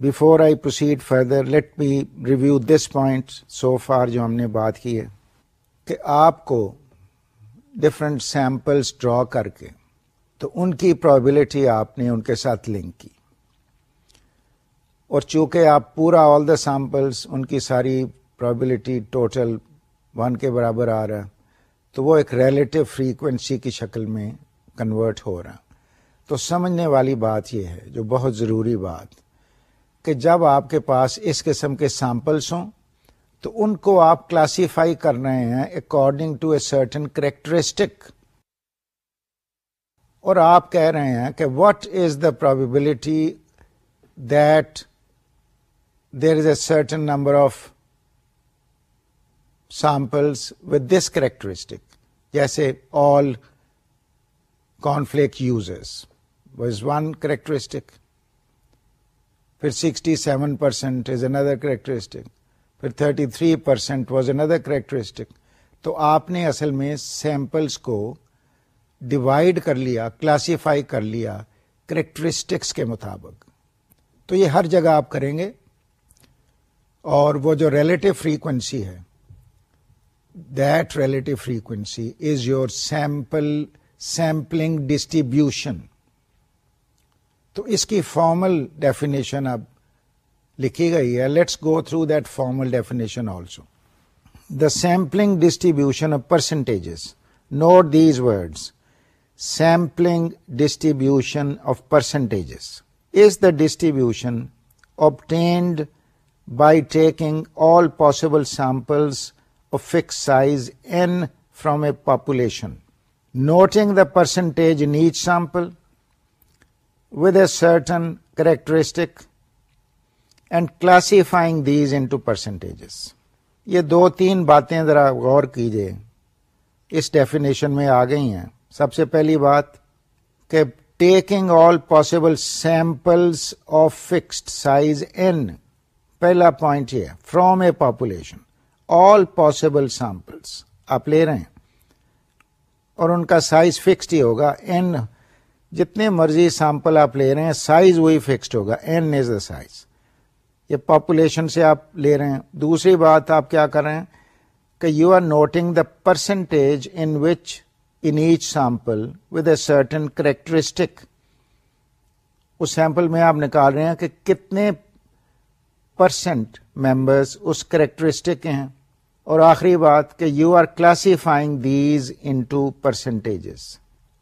before I proceed further let be review this point so far جو ہم نے بات کی ہے کہ آپ کو ڈفرینٹ سیمپلس ڈرا کر کے تو ان کی پرابلٹی آپ نے ان کے ساتھ لنک کی۔ اور چونکہ آپ پورا آل دا سیمپلس ان کی ساری پرابلٹی ٹوٹل ون کے برابر آ رہا تو وہ ایک ریلیٹو فریکوینسی کی شکل میں کنورٹ ہو رہا تو سمجھنے والی بات یہ ہے، جو بہت ضروری بات، کہ جب آپ کے پاس اس قسم کے سیمپلس ہوں، تو ان کو آپ کلاسیفائی کر رہے ہیں according to a certain characteristic اور آپ کہہ رہے ہیں کہ what is the probability that there is a certain number of samples with this characteristic جیسے all cornflakes users was one characteristic پھر sixty seven percent is another characteristic پھر thirty three percent was another characteristic تو آپ نے اصل میں samples کو divide کر لیا کلاسیفائی کر لیا کریکٹرسٹکس کے مطابق. تو یہ ہر جگہ آپ کریں گے اور وہ جو ریلیٹو فریکوینسی ہے that relative frequency is your sample sampling distribution تو اس کی فارمل ڈیفینیشن اب لکھی گئی ہے. Let's go through that formal definition also the sampling distribution of percentages note these words sampling distribution of percentages is the distribution obtained by taking all possible samples of fix size n from a population noting the percentage in each sample with a certain characteristic and classifying these into percentages. یہ دو تین باتیں ذرا غور کیجیے اس definition میں آ گئی ہیں۔ سب سے پہلی بات کہ taking all possible samples of fixed size n پہلا پوائنٹ یہ from a population all possible samples آپ لے رہے ہیں اور ان کا سائز فکسڈ ہی ہوگا. این جتنے مرضی سیمپل آپ لے رہے ہیں سائز وہی فکسڈ ہوگا. این از دا سائز یہ پاپولیشن سے آپ لے رہے ہیں. دوسری بات آپ کیا کر رہے ہیں کہ you are noting the percentage in which in each sample with a certain characteristic us sample میں آپ نکال رہے ہیں کہ کتنے پرسنٹ ممبرس اس کریکٹرسٹک کے ہیں. اور آخری بات کہ you are classifying these into percentages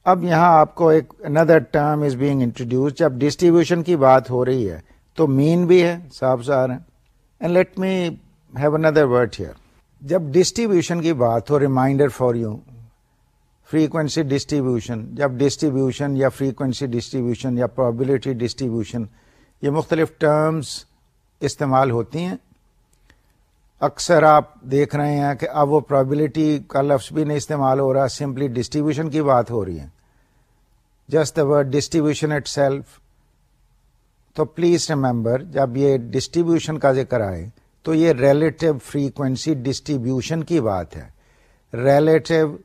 اب یہاں آپ کو ایک another term is being introduce جب ڈسٹریبیوشن کی بات ہو رہی ہے تو مین بھی ہے، صاف سار ہیں and let me have another word here جب ڈسٹریبیوشن کی بات ہو reminder for you frequency distribution جب ڈسٹریبیوشن یا فریکوینسی ڈسٹریبیوشن یا پرابلٹی ڈسٹریبیوشن یہ مختلف ٹرمز استعمال ہوتی ہیں۔ اکثر آپ دیکھ رہے ہیں کہ اب وہ پرابلٹی کا لفظ بھی نہیں استعمال ہو رہا سمپلی ڈسٹریبیوشن کی بات ہو رہی ہے۔ Just the word distribution itself تو پلیز ریمبر جب یہ ڈسٹریبیوشن کا ذکر آئے، تو یہ ریلیٹو فریکوینسی ڈسٹریبیوشن کی بات ہے۔ ریلیٹو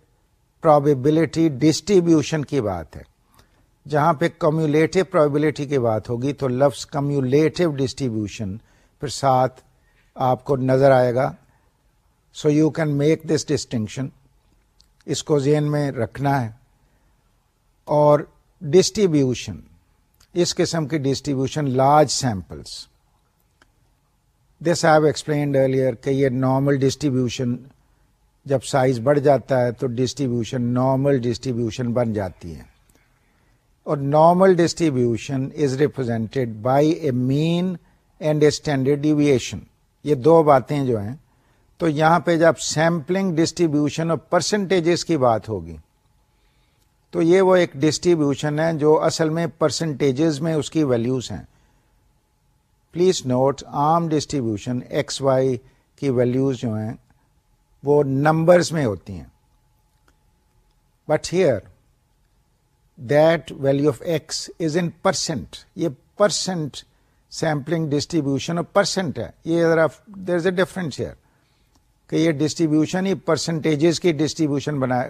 پرابیبلٹی ڈسٹریبیوشن کی بات ہے۔ جہاں پہ کمیولیٹو پرابیبلٹی کی بات ہوگی، تو لفظ کمیولیٹو ڈسٹریبیوشن پھر ساتھ آپ کو نظر آئے گا۔ So you can make this distinction اس کو ذہن میں رکھنا ہے۔ اور ڈسٹریبیوشن اس قسم کی distribution large samples this I explained earlier کہ یہ نارمل ڈسٹریبیوشن جب سائز بڑھ جاتا ہے تو ڈسٹریبیوشن نارمل ڈسٹریبیوشن بن جاتی ہے۔ اور normal distribution is represented by a mean and a standard deviation یہ دو باتیں جو ہیں، تو یہاں پہ جب سیمپلنگ ڈسٹریبیوشن اور پرسنٹیجز کی بات ہوگی، تو یہ وہ ایک ڈسٹریبیوشن ہے جو اصل میں پرسنٹیجز میں اس کی ویلیوز ہیں۔ پلیز نوٹ عام ڈسٹریبیوشن ایکس وائی کی ویلیوز جو ہیں، وہ نمبرز میں ہوتی ہیں۔ But here that value of X is in percent یہ percent sampling distribution of percent ہے یہ ذرا there is a difference here کہ یہ ڈسٹریبیوشن ہی پرسنٹیجز کی ڈسٹریبیوشن بنا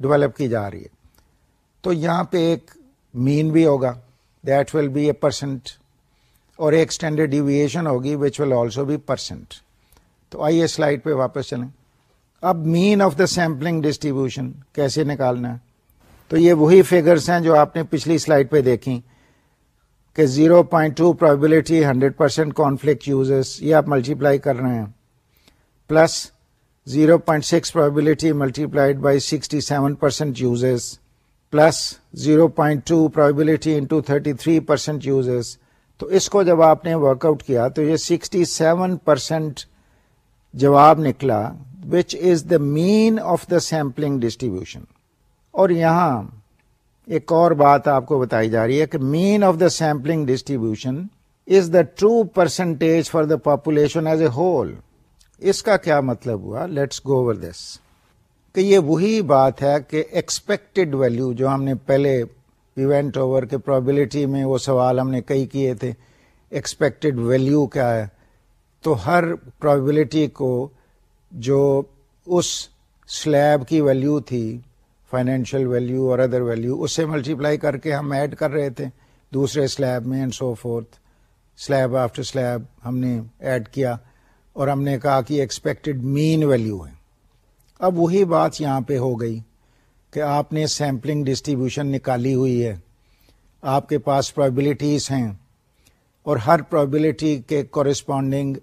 ڈیولپ کی جا رہی ہے تو یہاں پہ ایک مین بھی ہوگا that will be a percent اور ایک اسٹینڈرڈ ڈیویشن ہوگی which will also be percent تو آئیے سلائڈ پہ واپس چلیں اب mean of the sampling distribution کیسے نکالنا ہے تو یہ وہی فیگرس ہیں جو آپ نے پچھلی سلائڈ پہ دیکھی کہ zero point two probability hundred percent cornflake uses یہ آپ ملٹیپلائی کر رہے ہیں. Plus zero point six probability multiplied by sixty seven percent uses plus zero point two probability into thirty three percent uses تو اس کو جب آپ نے ورک آؤٹ کیا تو یہ سکسٹی سیون پرسینٹ جواب نکلا which is the mean of the sampling distribution اور یہاں ایک اور بات آپ کو بتائی جا رہی ہے کہ mean of the sampling distribution is the true percentage for the population as a whole اس کا کیا مطلب ہوا؟ لیٹس گو اوور دس کہ یہ وہی بات ہے کہ ایکسپیکٹڈ ویلو جو ہم نے پہلے ایونٹ اوور کے پرابلٹی میں وہ سوال ہم نے کئی کیے تھے ایکسپیکٹڈ ویلو کیا ہے؟ تو ہر پرابلٹی کو جو اس سلیب کی ویلو تھی فائنینشیل ویلو اور ادر ویلو اس سے ملٹیپلائی کر کے ہم ایڈ کر رہے تھے دوسرے سلیب میں and so forth slab after slab ہم نے ایڈ کیا اور ہم نے کہا کہ ایکسپیکٹڈ مین ویلو ہے اب وہی بات یہاں پہ ہو گئی کہ آپ نے سیمپلنگ ڈسٹریبیوشن نکالی ہوئی ہے آپ کے پاس پرابلٹیز ہیں اور ہر پرابلٹی کے کورسپونڈنگ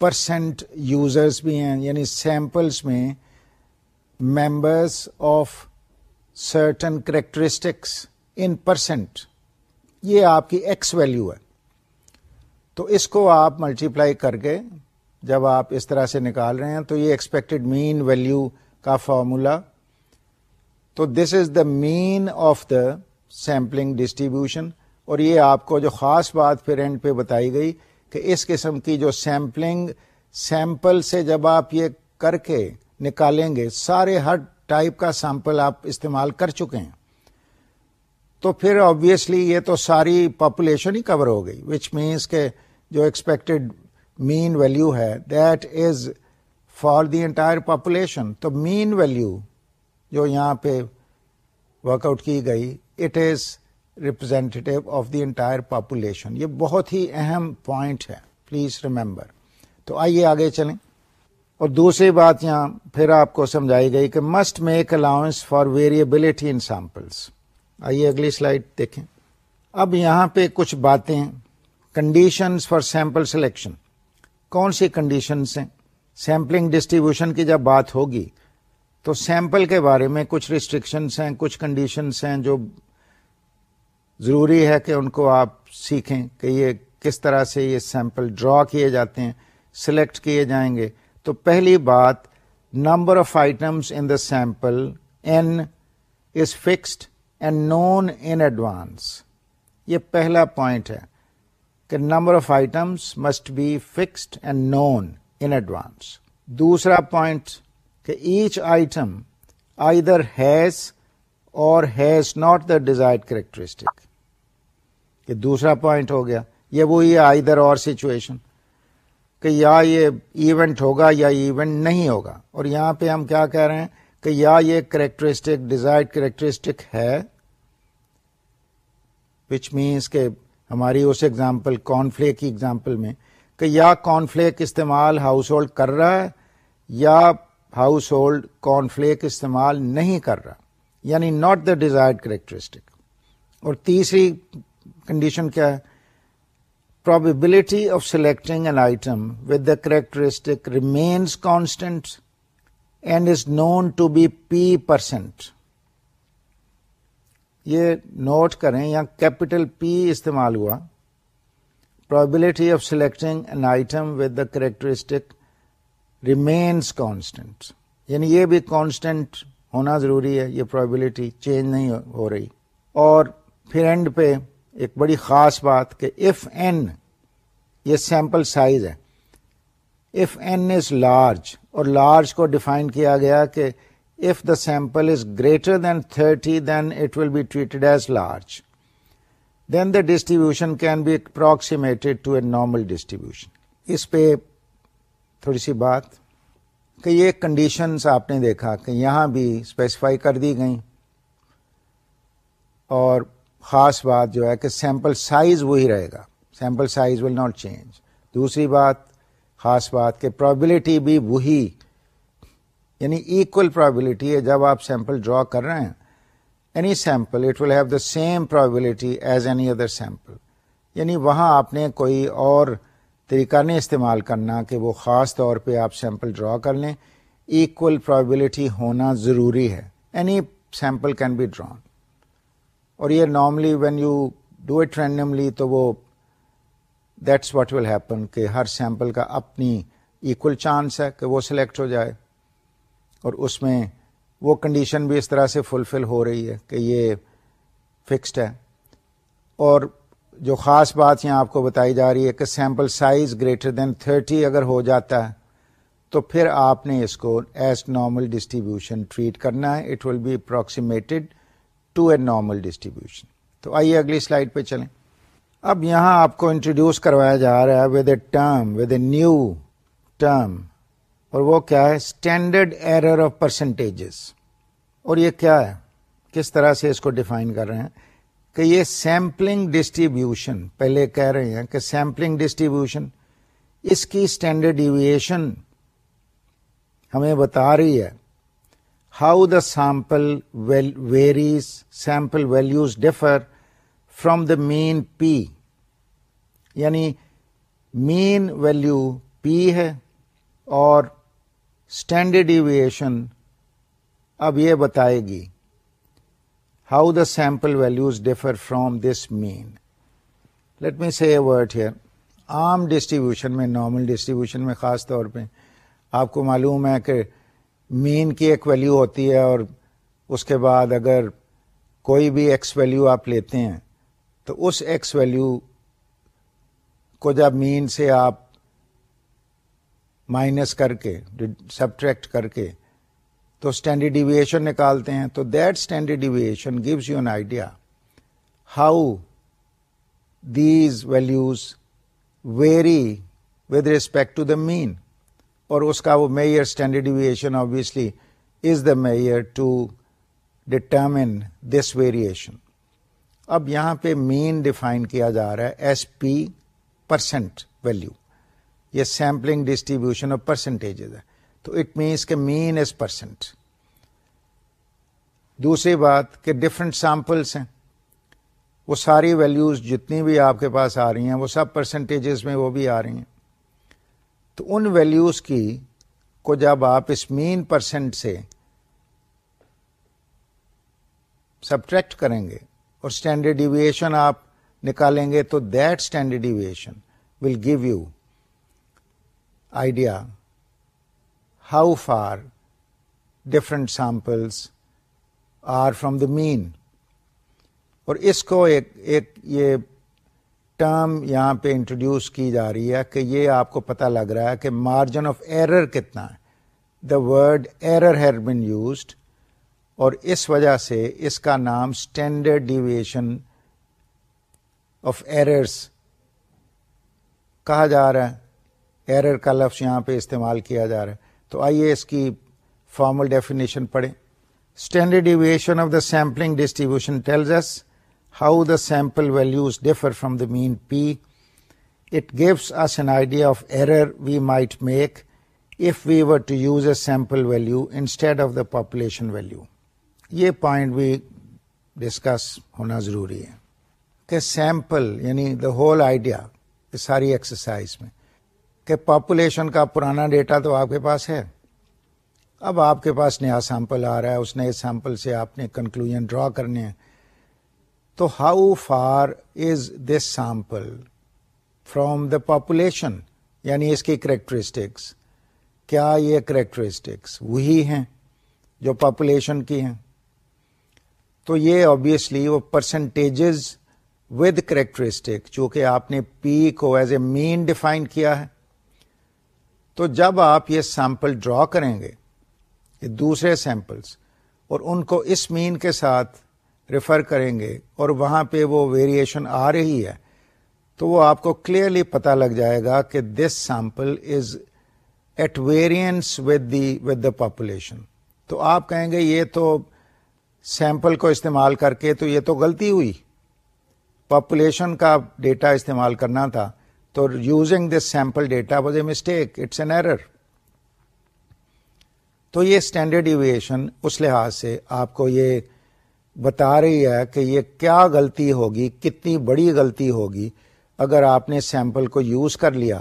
پرسنٹ یوزرس بھی ہیں یعنی سیمپلس میں members of certain characteristics in percent یہ آپ کی ایکس ویلو ہے. تو اس کو آپ ملٹیپلائی کر کے جب آپ اس طرح سے نکال رہے ہیں تو یہ ایکسپیکٹڈ مین ویلو کا فارمولا تو this is the mean of the sampling distribution اور یہ آپ کو جو خاص بات پھر اینڈ پہ بتائی گئی کہ اس قسم کی جو سیمپلنگ سیمپل سے جب آپ یہ کر کے نکالیں گے، سارے ہر ٹائپ کا سیمپل آپ استعمال کر چکے ہیں۔ تو پھر آبویسلی یہ تو ساری پاپولیشن ہی کور ہو گئی وچ مینس کہ جو ایکسپیکٹڈ مین ویلو ہے that is for the entire population تو مین ویلو جو یہاں پہ ورک آؤٹ کی گئی it is representative of the entire population یہ بہت ہی اہم پوائنٹ ہے پلیز ریمبر تو آئیے آگے چلیں۔ اور دوسری بات یہاں پھر آپ کو سمجھائی گئی کہ must make allowance for variability in samples آئیے اگلی سلائڈ دیکھیں۔ اب یہاں پہ کچھ باتیں۔ کنڈیشنز فار سیمپل سلیکشن کون سی کنڈیشنز ہیں؟ سیمپلنگ ڈسٹریبیوشن کی جب بات ہوگی تو سیمپل کے بارے میں کچھ ریسٹرکشنس ہیں، کچھ کنڈیشنس ہیں جو ضروری ہے کہ ان کو آپ سیکھیں کہ یہ کس طرح سے یہ سیمپل ڈرا کیے جاتے ہیں سلیکٹ کیے جائیں گے۔ تو پہلی بات number of items in the sample N is fixed and known in advance یہ پہلا پوائنٹ ہے کہ number of items must be fixed and known in advance دوسرا پوائنٹ کہ each item either has or has not the desire characteristic یہ دوسرا point ہو گیا. یہ وہی آئی در اور سچویشن کہ یا یہ ایونٹ ہوگا یا ایونٹ نہیں ہوگا۔ اور یہاں پہ ہم کیا کہہ رہے ہیں کہ یا یہ کریکٹرسٹک ڈیزائر کریکٹرسٹک ہے وچ مینس کہ ہماری اس ایگزامپل کارن فلیک کی ایگزامپل میں کہ یا کارن فلیک استعمال ہاؤس ہولڈ کر رہا ہے یا ہاؤس ہولڈ کارن فلیک استعمال نہیں کر رہا۔ یعنی ناٹ دا ڈیزائرڈ کریکٹرسٹک اور تیسری کنڈیشن کیا ہے؟ Probability of selecting an item with the characteristic remains constant and is known to be p percent. یہ نوٹ کریں یا کیپیٹل پی استعمال ہوا. Probability of selecting an item with the characteristic remains constant یعنی یہ بھی کانسٹنٹ ہونا ضروری ہے، یہ پرابلٹی چینج نہیں ہو رہی. اور پھر اینڈ پہ ایک بڑی خاص بات کہ اف این یہ سیمپل سائز ہے۔ اف این از لارج اور لارج کو ڈیفائن کیا گیا کہ if the sample is greater than thirty then it will be treated as large then the distribution can be approximated to a normal distribution اس پہ تھوڑی سی بات کہ یہ کنڈیشنز آپ نے دیکھا کہ یہاں بھی اسپیسیفائی کر دی گئیں اور خاص بات جو ہے کہ سیمپل سائز وہی رہے گا۔ Sample size will not change دوسری بات، خاص بات کہ پرابلٹی بھی وہی یعنی ایکول پرابلٹی ہے۔ جب آپ سیمپل ڈرا کر رہے ہیں any sample it will have the same probability as any other sample یعنی وہاں آپ نے کوئی اور طریقہ نہیں استعمال کرنا کہ وہ خاص طور پہ آپ سیمپل ڈرا کر لیں۔ ایکول پرابلٹی ہونا ضروری ہے۔ Any sample can be drawn اور یہ normally when you do it randomly تو وہ دیٹس واٹ ول ہیپن کہ ہر سیمپل کا اپنی ایکول چانس ہے کہ وہ سلیکٹ ہو جائے اور اس میں وہ کنڈیشن بھی اس طرح سے فلفل ہو رہی ہے کہ یہ فکسڈ ہے اور جو خاص بات یہاں آپ کو بتائی جا رہی ہے کہ sample size greater than thirty اگر ہو جاتا ہے تو پھر آپ نے اس کو ایز نارمل ڈسٹریبیوشن ٹریٹ کرنا ہے. It will be approximated to a normal distribution تو آئیے اگلی سلائڈ پہ چلیں۔ اب یہاں آپ کو انٹروڈیوس کروایا جا رہا ہے with a term with a new term اور وہ کیا ہے؟ اسٹینڈرڈ ایرر آف پرسنٹیجز اور یہ کیا ہے؟ کس طرح سے اس کو ڈیفائن کر رہے ہیں؟ کہ یہ سیمپلنگ ڈسٹریبیوشن پہلے کہہ رہے ہیں کہ سیمپلنگ ڈسٹریبیوشن اس کی اسٹینڈرڈ ڈیویشن ہمیں بتا رہی ہے۔ How the sample varies sample values differ from the mean P یعنی مین ویلو پی ہے اور اسٹینڈرڈ ایویشن اب یہ بتائے گی how the sample values differ from this mean let me see a word here عام ڈسٹریبیوشن میں normal distribution میں خاص طور پہ آپ کو معلوم ہے کہ مین کی ایک ویلو ہوتی ہے اور اس کے بعد اگر کوئی بھی ایکس ویلو آپ لیتے ہیں، تو اس ایکس ویلو کو جب مین سے آپ مائنس کر کے سبٹریکٹ کر کے تو اسٹینڈرڈ ڈیویشن نکالتے ہیں، تو that standard deviation gives you an idea how these values vary with respect to the mean اور اس کا وہ measure standard deviation obviously is the measure to determine this variation اب یہاں پہ مین ڈیفائن کیا جا رہا ہے ایس پی پرسینٹ ویلو یہ سیمپلنگ ڈسٹریبیوشن آف پرسنٹیج ہے. تو اٹ مینس کہ مین از پرسینٹ دوسری بات کہ ڈفرنٹ سیمپلس ہیں. وہ ساری ویلوز جتنی بھی آپ کے پاس آ رہی ہیں وہ سب پرسنٹیجز میں وہ بھی آ رہی ہیں. تو ان ویلوز کی کو جب آپ اس مین پرسینٹ سے سبٹریکٹ کریں گے اور اسٹینڈرڈ ڈیویشن آپ نکالیں گے تو that standard deviation will give you idea how far different samples are from the mean اور اس کو ایک ایک یہ ٹرم یہاں پہ انٹروڈیوس کی جا رہی ہے کہ یہ آپ کو پتا لگ رہا ہے کہ مارجن آف ایرر کتنا ہے۔ The word error has been used اور اس وجہ سے اس کا نام اسٹینڈرڈ ڈیویشن آف ایررس کہا جا رہا ہے۔ ایرر کا لفظ یہاں پہ استعمال کیا جا رہا ہے۔ تو آئیے اس کی فارمل ڈیفینیشن پڑھیں۔ Standard deviation of the sampling distribution tells how the sample values differ from the mean P it gives us an idea of error we might make if we were to use a sample value instead of the population value. یہ point بھی discuss ہونا ضروری ہے کہ sample یعنی the whole idea ساری exercise میں کہ پاپولیشن کا پرانا ڈیٹا تو آپ کے پاس ہے اب آپ کے پاس نیا سیمپل آ رہا ہے اس نئے سیمپل سے آپ نے کنکلوژ ڈرا کرنے ہیں تو how far is this sample from the population یعنی اس کی کریکٹرسٹکس کیا یہ کریکٹرسٹکس وہی ہیں جو پاپولیشن کی ہیں؟ تو یہ آبیسلی وہ پرسنٹیجز ود کریکٹرسٹک چونکہ آپ نے پی کو ایز اے مین ڈیفائن کیا ہے۔ تو جب آپ یہ سیمپل ڈرا کریں گے، یہ دوسرے سیمپلس اور ان کو اس مین کے ساتھ ریفر کریں گے اور وہاں پہ وہ ویریشن آ رہی ہے، تو وہ آپ کو کلیئرلی پتا لگ جائے گا کہ this sample is at variance with the with the population تو آپ کہیں گے یہ تو سیمپل کو استعمال کر کے تو یہ تو غلطی ہوئی۔ پاپولیشن کا ڈیٹا استعمال کرنا تھا، تو using this sample data was a mistake it's an error تو یہ اسٹینڈرڈ ایویشن اس لحاظ سے آپ کو یہ بتا رہی ہے کہ یہ کیا غلطی ہوگی، کتنی بڑی غلطی ہوگی، اگر آپ نے سیمپل کو یوز کر لیا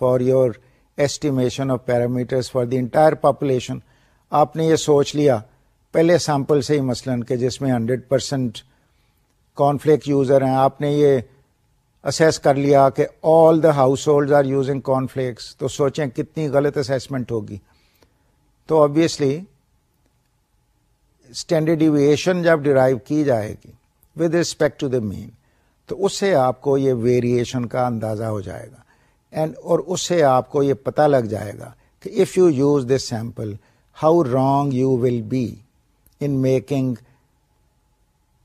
for your estimation of parameters for the entire population آپ نے یہ سوچ لیا، پہلے سیمپل سے ہی مثلاً کہ جس میں ہنڈریڈ پرسینٹ کارنفلیکٹ یوزر ہیں، آپ نے یہ اسیس کر لیا کہ all the household are using cornflakes تو سوچیں کتنی غلط اسیسمنٹ ہوگی۔ تو آبیسلی اسٹینڈرڈ ایویشن جب ڈرائیو کی جائے گی with respect to the mean تو اس سے آپ کو یہ ویریشن کا اندازہ ہو جائے گا اینڈ اور اس سے آپ کو یہ پتا لگ جائے گا کہ if you use this sample how wrong you will be in making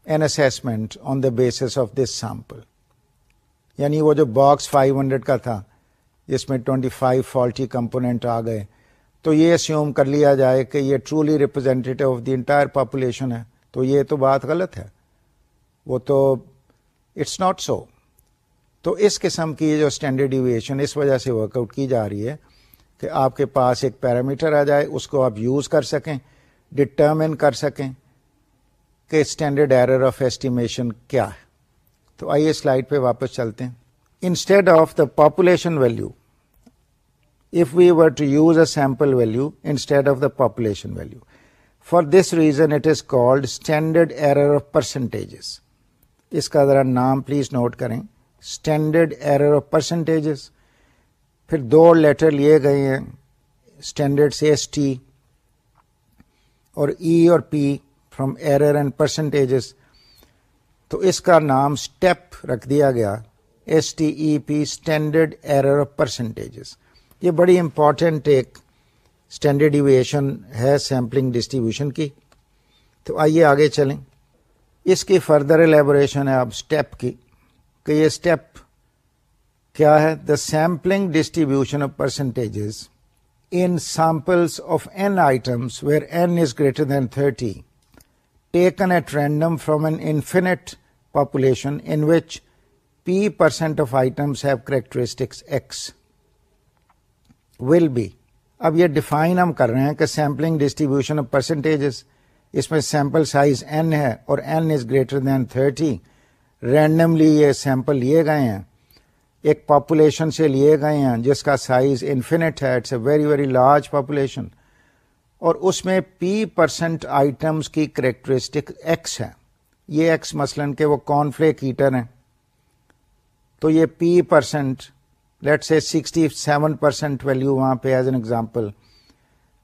an assessment on the basis of this sample. یعنی وہ جو باکس 500 کا تھا، جس میں 25 فالٹی کمپونیٹ آ گئے تو یہ اسیوم کر لیا جائے کہ یہ truly representative of the entire population ہے، تو یہ تو بات غلط ہے۔ وہ تو اٹس ناٹ سو تو اس قسم کی جو اسٹینڈرڈ ایویشن اس وجہ سے ورک آؤٹ کی جا رہی ہے کہ آپ کے پاس ایک پیرامیٹر آ جائے، اس کو آپ یوز کر سکیں ڈٹرمن کر سکیں کہ اسٹینڈرڈ ایرر آف ایسٹیمیشن کیا ہے۔ تو آئیے سلائڈ پہ واپس چلتے ہیں۔ Instead of the population value if we were to use a sample value instead of the population value for this reason it is called standard error of percentages اس کا ذرا نام پلیز نوٹ کریں standard error of percentages پھر دو letter لیے گئے ہیں اسٹینڈرڈ سے ایس ٹی اور ای اور P from error and percentages تو اس کا نام اسٹیپ رکھ دیا گیا S T E P standard error of percentages یہ بڑی امپورٹینٹ ایک اسٹینڈرڈ ایویشن ہے سیمپلنگ ڈسٹریبیوشن کی۔ تو آئیے آگے چلیں۔ اس کی فردر ایلیبوریشن ہے اب اسٹیپ کی کہ یہ اسٹیپ کیا ہے؟ The sampling distribution of percentages in samples of n items where n is greater than 30, taken at random from an infinite population in which p percent of items have characteristics x, will be. اب یہ define ہم کر رہے ہیں کہ sampling distribution of percentages اس میں sample size N ہے اور N is greater than thirty randomly یہ سیمپل لیے گئے ہیں. ایک پاپولیشن سے لیے گئے ہیں جس کا سائز انفینٹ ہے. It's a very very large population اور اس میں پی پرسینٹ آئٹمس کی کریکٹرسٹک ایکس ہے. یہ ایکس مثلاً کہ وہ کارن فلیک ہیں. تو یہ P percent let say sixty seven percent value وہاں پہ ایز این ایگزامپل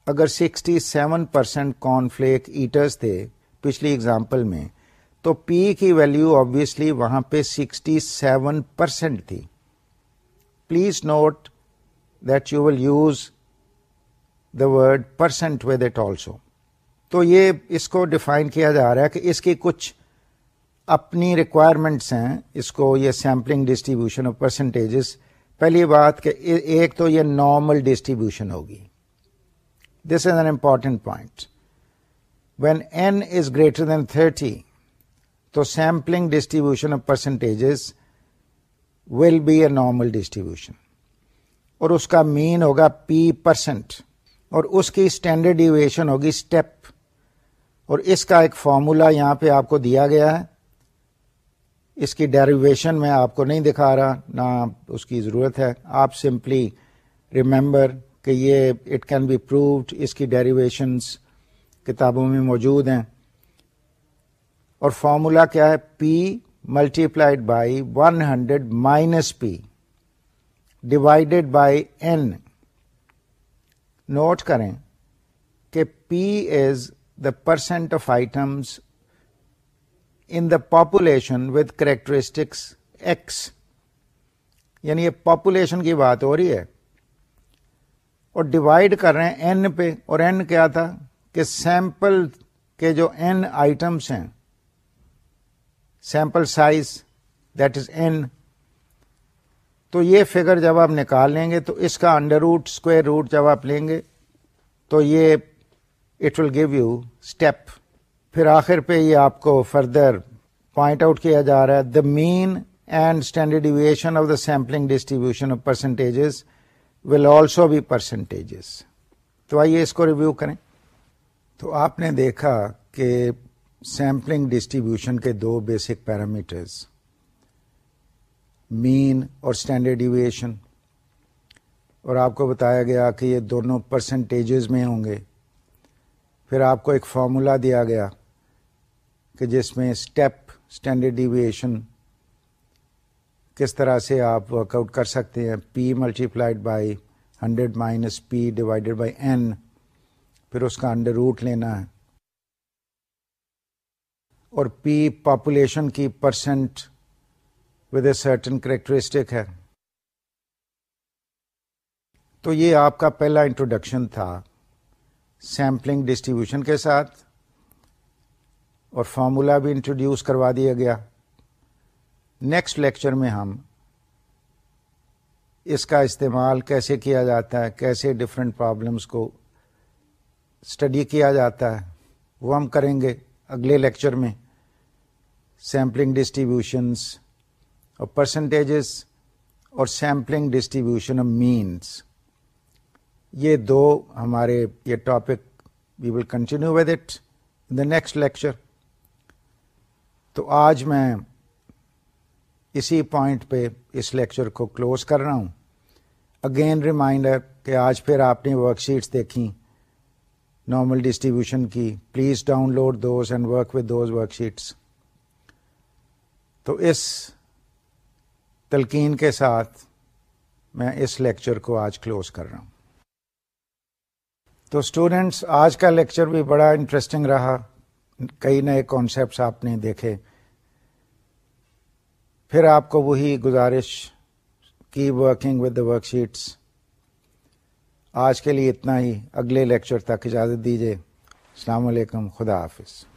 اگر sixty seven percent cornflake eaters تھے پچھلی ایگزامپل میں تو پی کی ویلو آبویسلی وہاں پہ سکسٹی سیون پرسینٹ تھی please note that you will use the word percent with it also تو یہ اس کو ڈیفائن کیا جا رہا ہے کہ اس کی کچھ اپنی ریکوائرمنٹس ہیں اس کو یہ سیمپلنگ ڈسٹریبیوشن آف پرسنٹیجز پہلی بات کہ ایک تو یہ نارمل ڈسٹریبیوشن ہوگی۔ This is an important point when N is greater than thirty تو sampling distribution of percentages will be a normal distribution اور اس کا مین ہوگا پی پرسنٹ اور اس کی اسٹینڈرڈ ڈیویشن ہوگی اسٹیپ اور اس کا ایک فارمولا یہاں پہ آپ کو دیا گیا ہے۔ اس کی ڈیریویشن میں آپ کو نہیں دکھا رہا، نہ اس کی ضرورت ہے۔ آپ سمپلی ریمبر کہ یہ اٹ کین بی پرووڈ اس کی ڈیریویشنس کتابوں میں موجود ہیں۔ اور فارمولا کیا ہے؟ P multiplied by one hundred minus P divided by N note کریں کہ P is the percent of items in the population with characteristics X یعنی یہ پاپولیشن کی بات ہو رہی ہے۔ اور ڈیوائڈ کر رہے ہیں این پہ۔ اور این کیا تھا؟ کہ سیمپل کے جو این آئٹمس ہیں sample size that is N تو یہ فگر جب آپ نکال لیں گے، تو اس کا انڈر روٹ اسکوئر روٹ جب آپ لیں گے، تو یہ it will give you step پھر آخر پہ یہ آپ کو فردر پوائنٹ آؤٹ کیا جا رہا ہے the mean and standard deviation of the sampling distribution of percentages will also be percentages تو آئیے اس کو ریویو کریں۔ تو آپ نے دیکھا کہ سیمپلنگ ڈسٹریبیوشن کے دو بیسک پیرامیٹرز مین اور اسٹینڈرڈ ڈیویشن اور آپ کو بتایا گیا کہ یہ دونوں پرسنٹیجز میں ہوں گے۔ پھر آپ کو ایک فارمولا دیا گیا۔ کہ جس میں اسٹیپ اسٹینڈرڈ ڈیویشن کس طرح سے آپ ورک آؤٹ کر سکتے ہیں P multiplied by hundred minus P divided by N پھر اس کا انڈر روٹ لینا ہے۔ اور پی پاپولیشن کی percent with a certain characteristic ہے۔ تو یہ آپ کا پہلا انٹروڈکشن تھا سیمپلنگ ڈسٹریبیوشن کے ساتھ۔ اور فارمولا بھی انٹروڈیوس کروا دیا گیا۔ نیکسٹ لیکچر میں ہم اس کا استعمال کیسے کیا جاتا ہے، کیسے ڈفرینٹ پرابلمس کو اسٹڈی کیا جاتا ہے، وہ ہم کریں گے اگلے لیکچر میں۔ سیمپلنگ ڈسٹریبیوشنس اور پرسنٹیجز اور سیمپلنگ ڈسٹریبیوشن آف مینس یہ دو ہمارے، یہ topic we will continue with it in the next lecture تو آج میں اسی پوائنٹ پہ اس لیکچر کو کلوز کر رہا ہوں۔ اگین ریمائنڈر کہ آج پھر آپ نے ورک شیٹس دیکھی نارمل ڈسٹریبیوشن کی۔ Please download those and work with those worksheets تو اس تلقین کے ساتھ میں اس لیکچر کو آج کلوز کر رہا ہوں۔ تو اسٹوڈینٹس آج کا لیکچر بھی بڑا انٹرسٹنگ رہا۔ کئی نئے کانسیپٹس آپ نے دیکھے۔ پھر آپ کو وہی گزارش کی working with the worksheets آج کے لیے اتنا ہی۔ اگلے لیکچر تک اجازت دیجیے السلام علیکم۔ خدا حافظ۔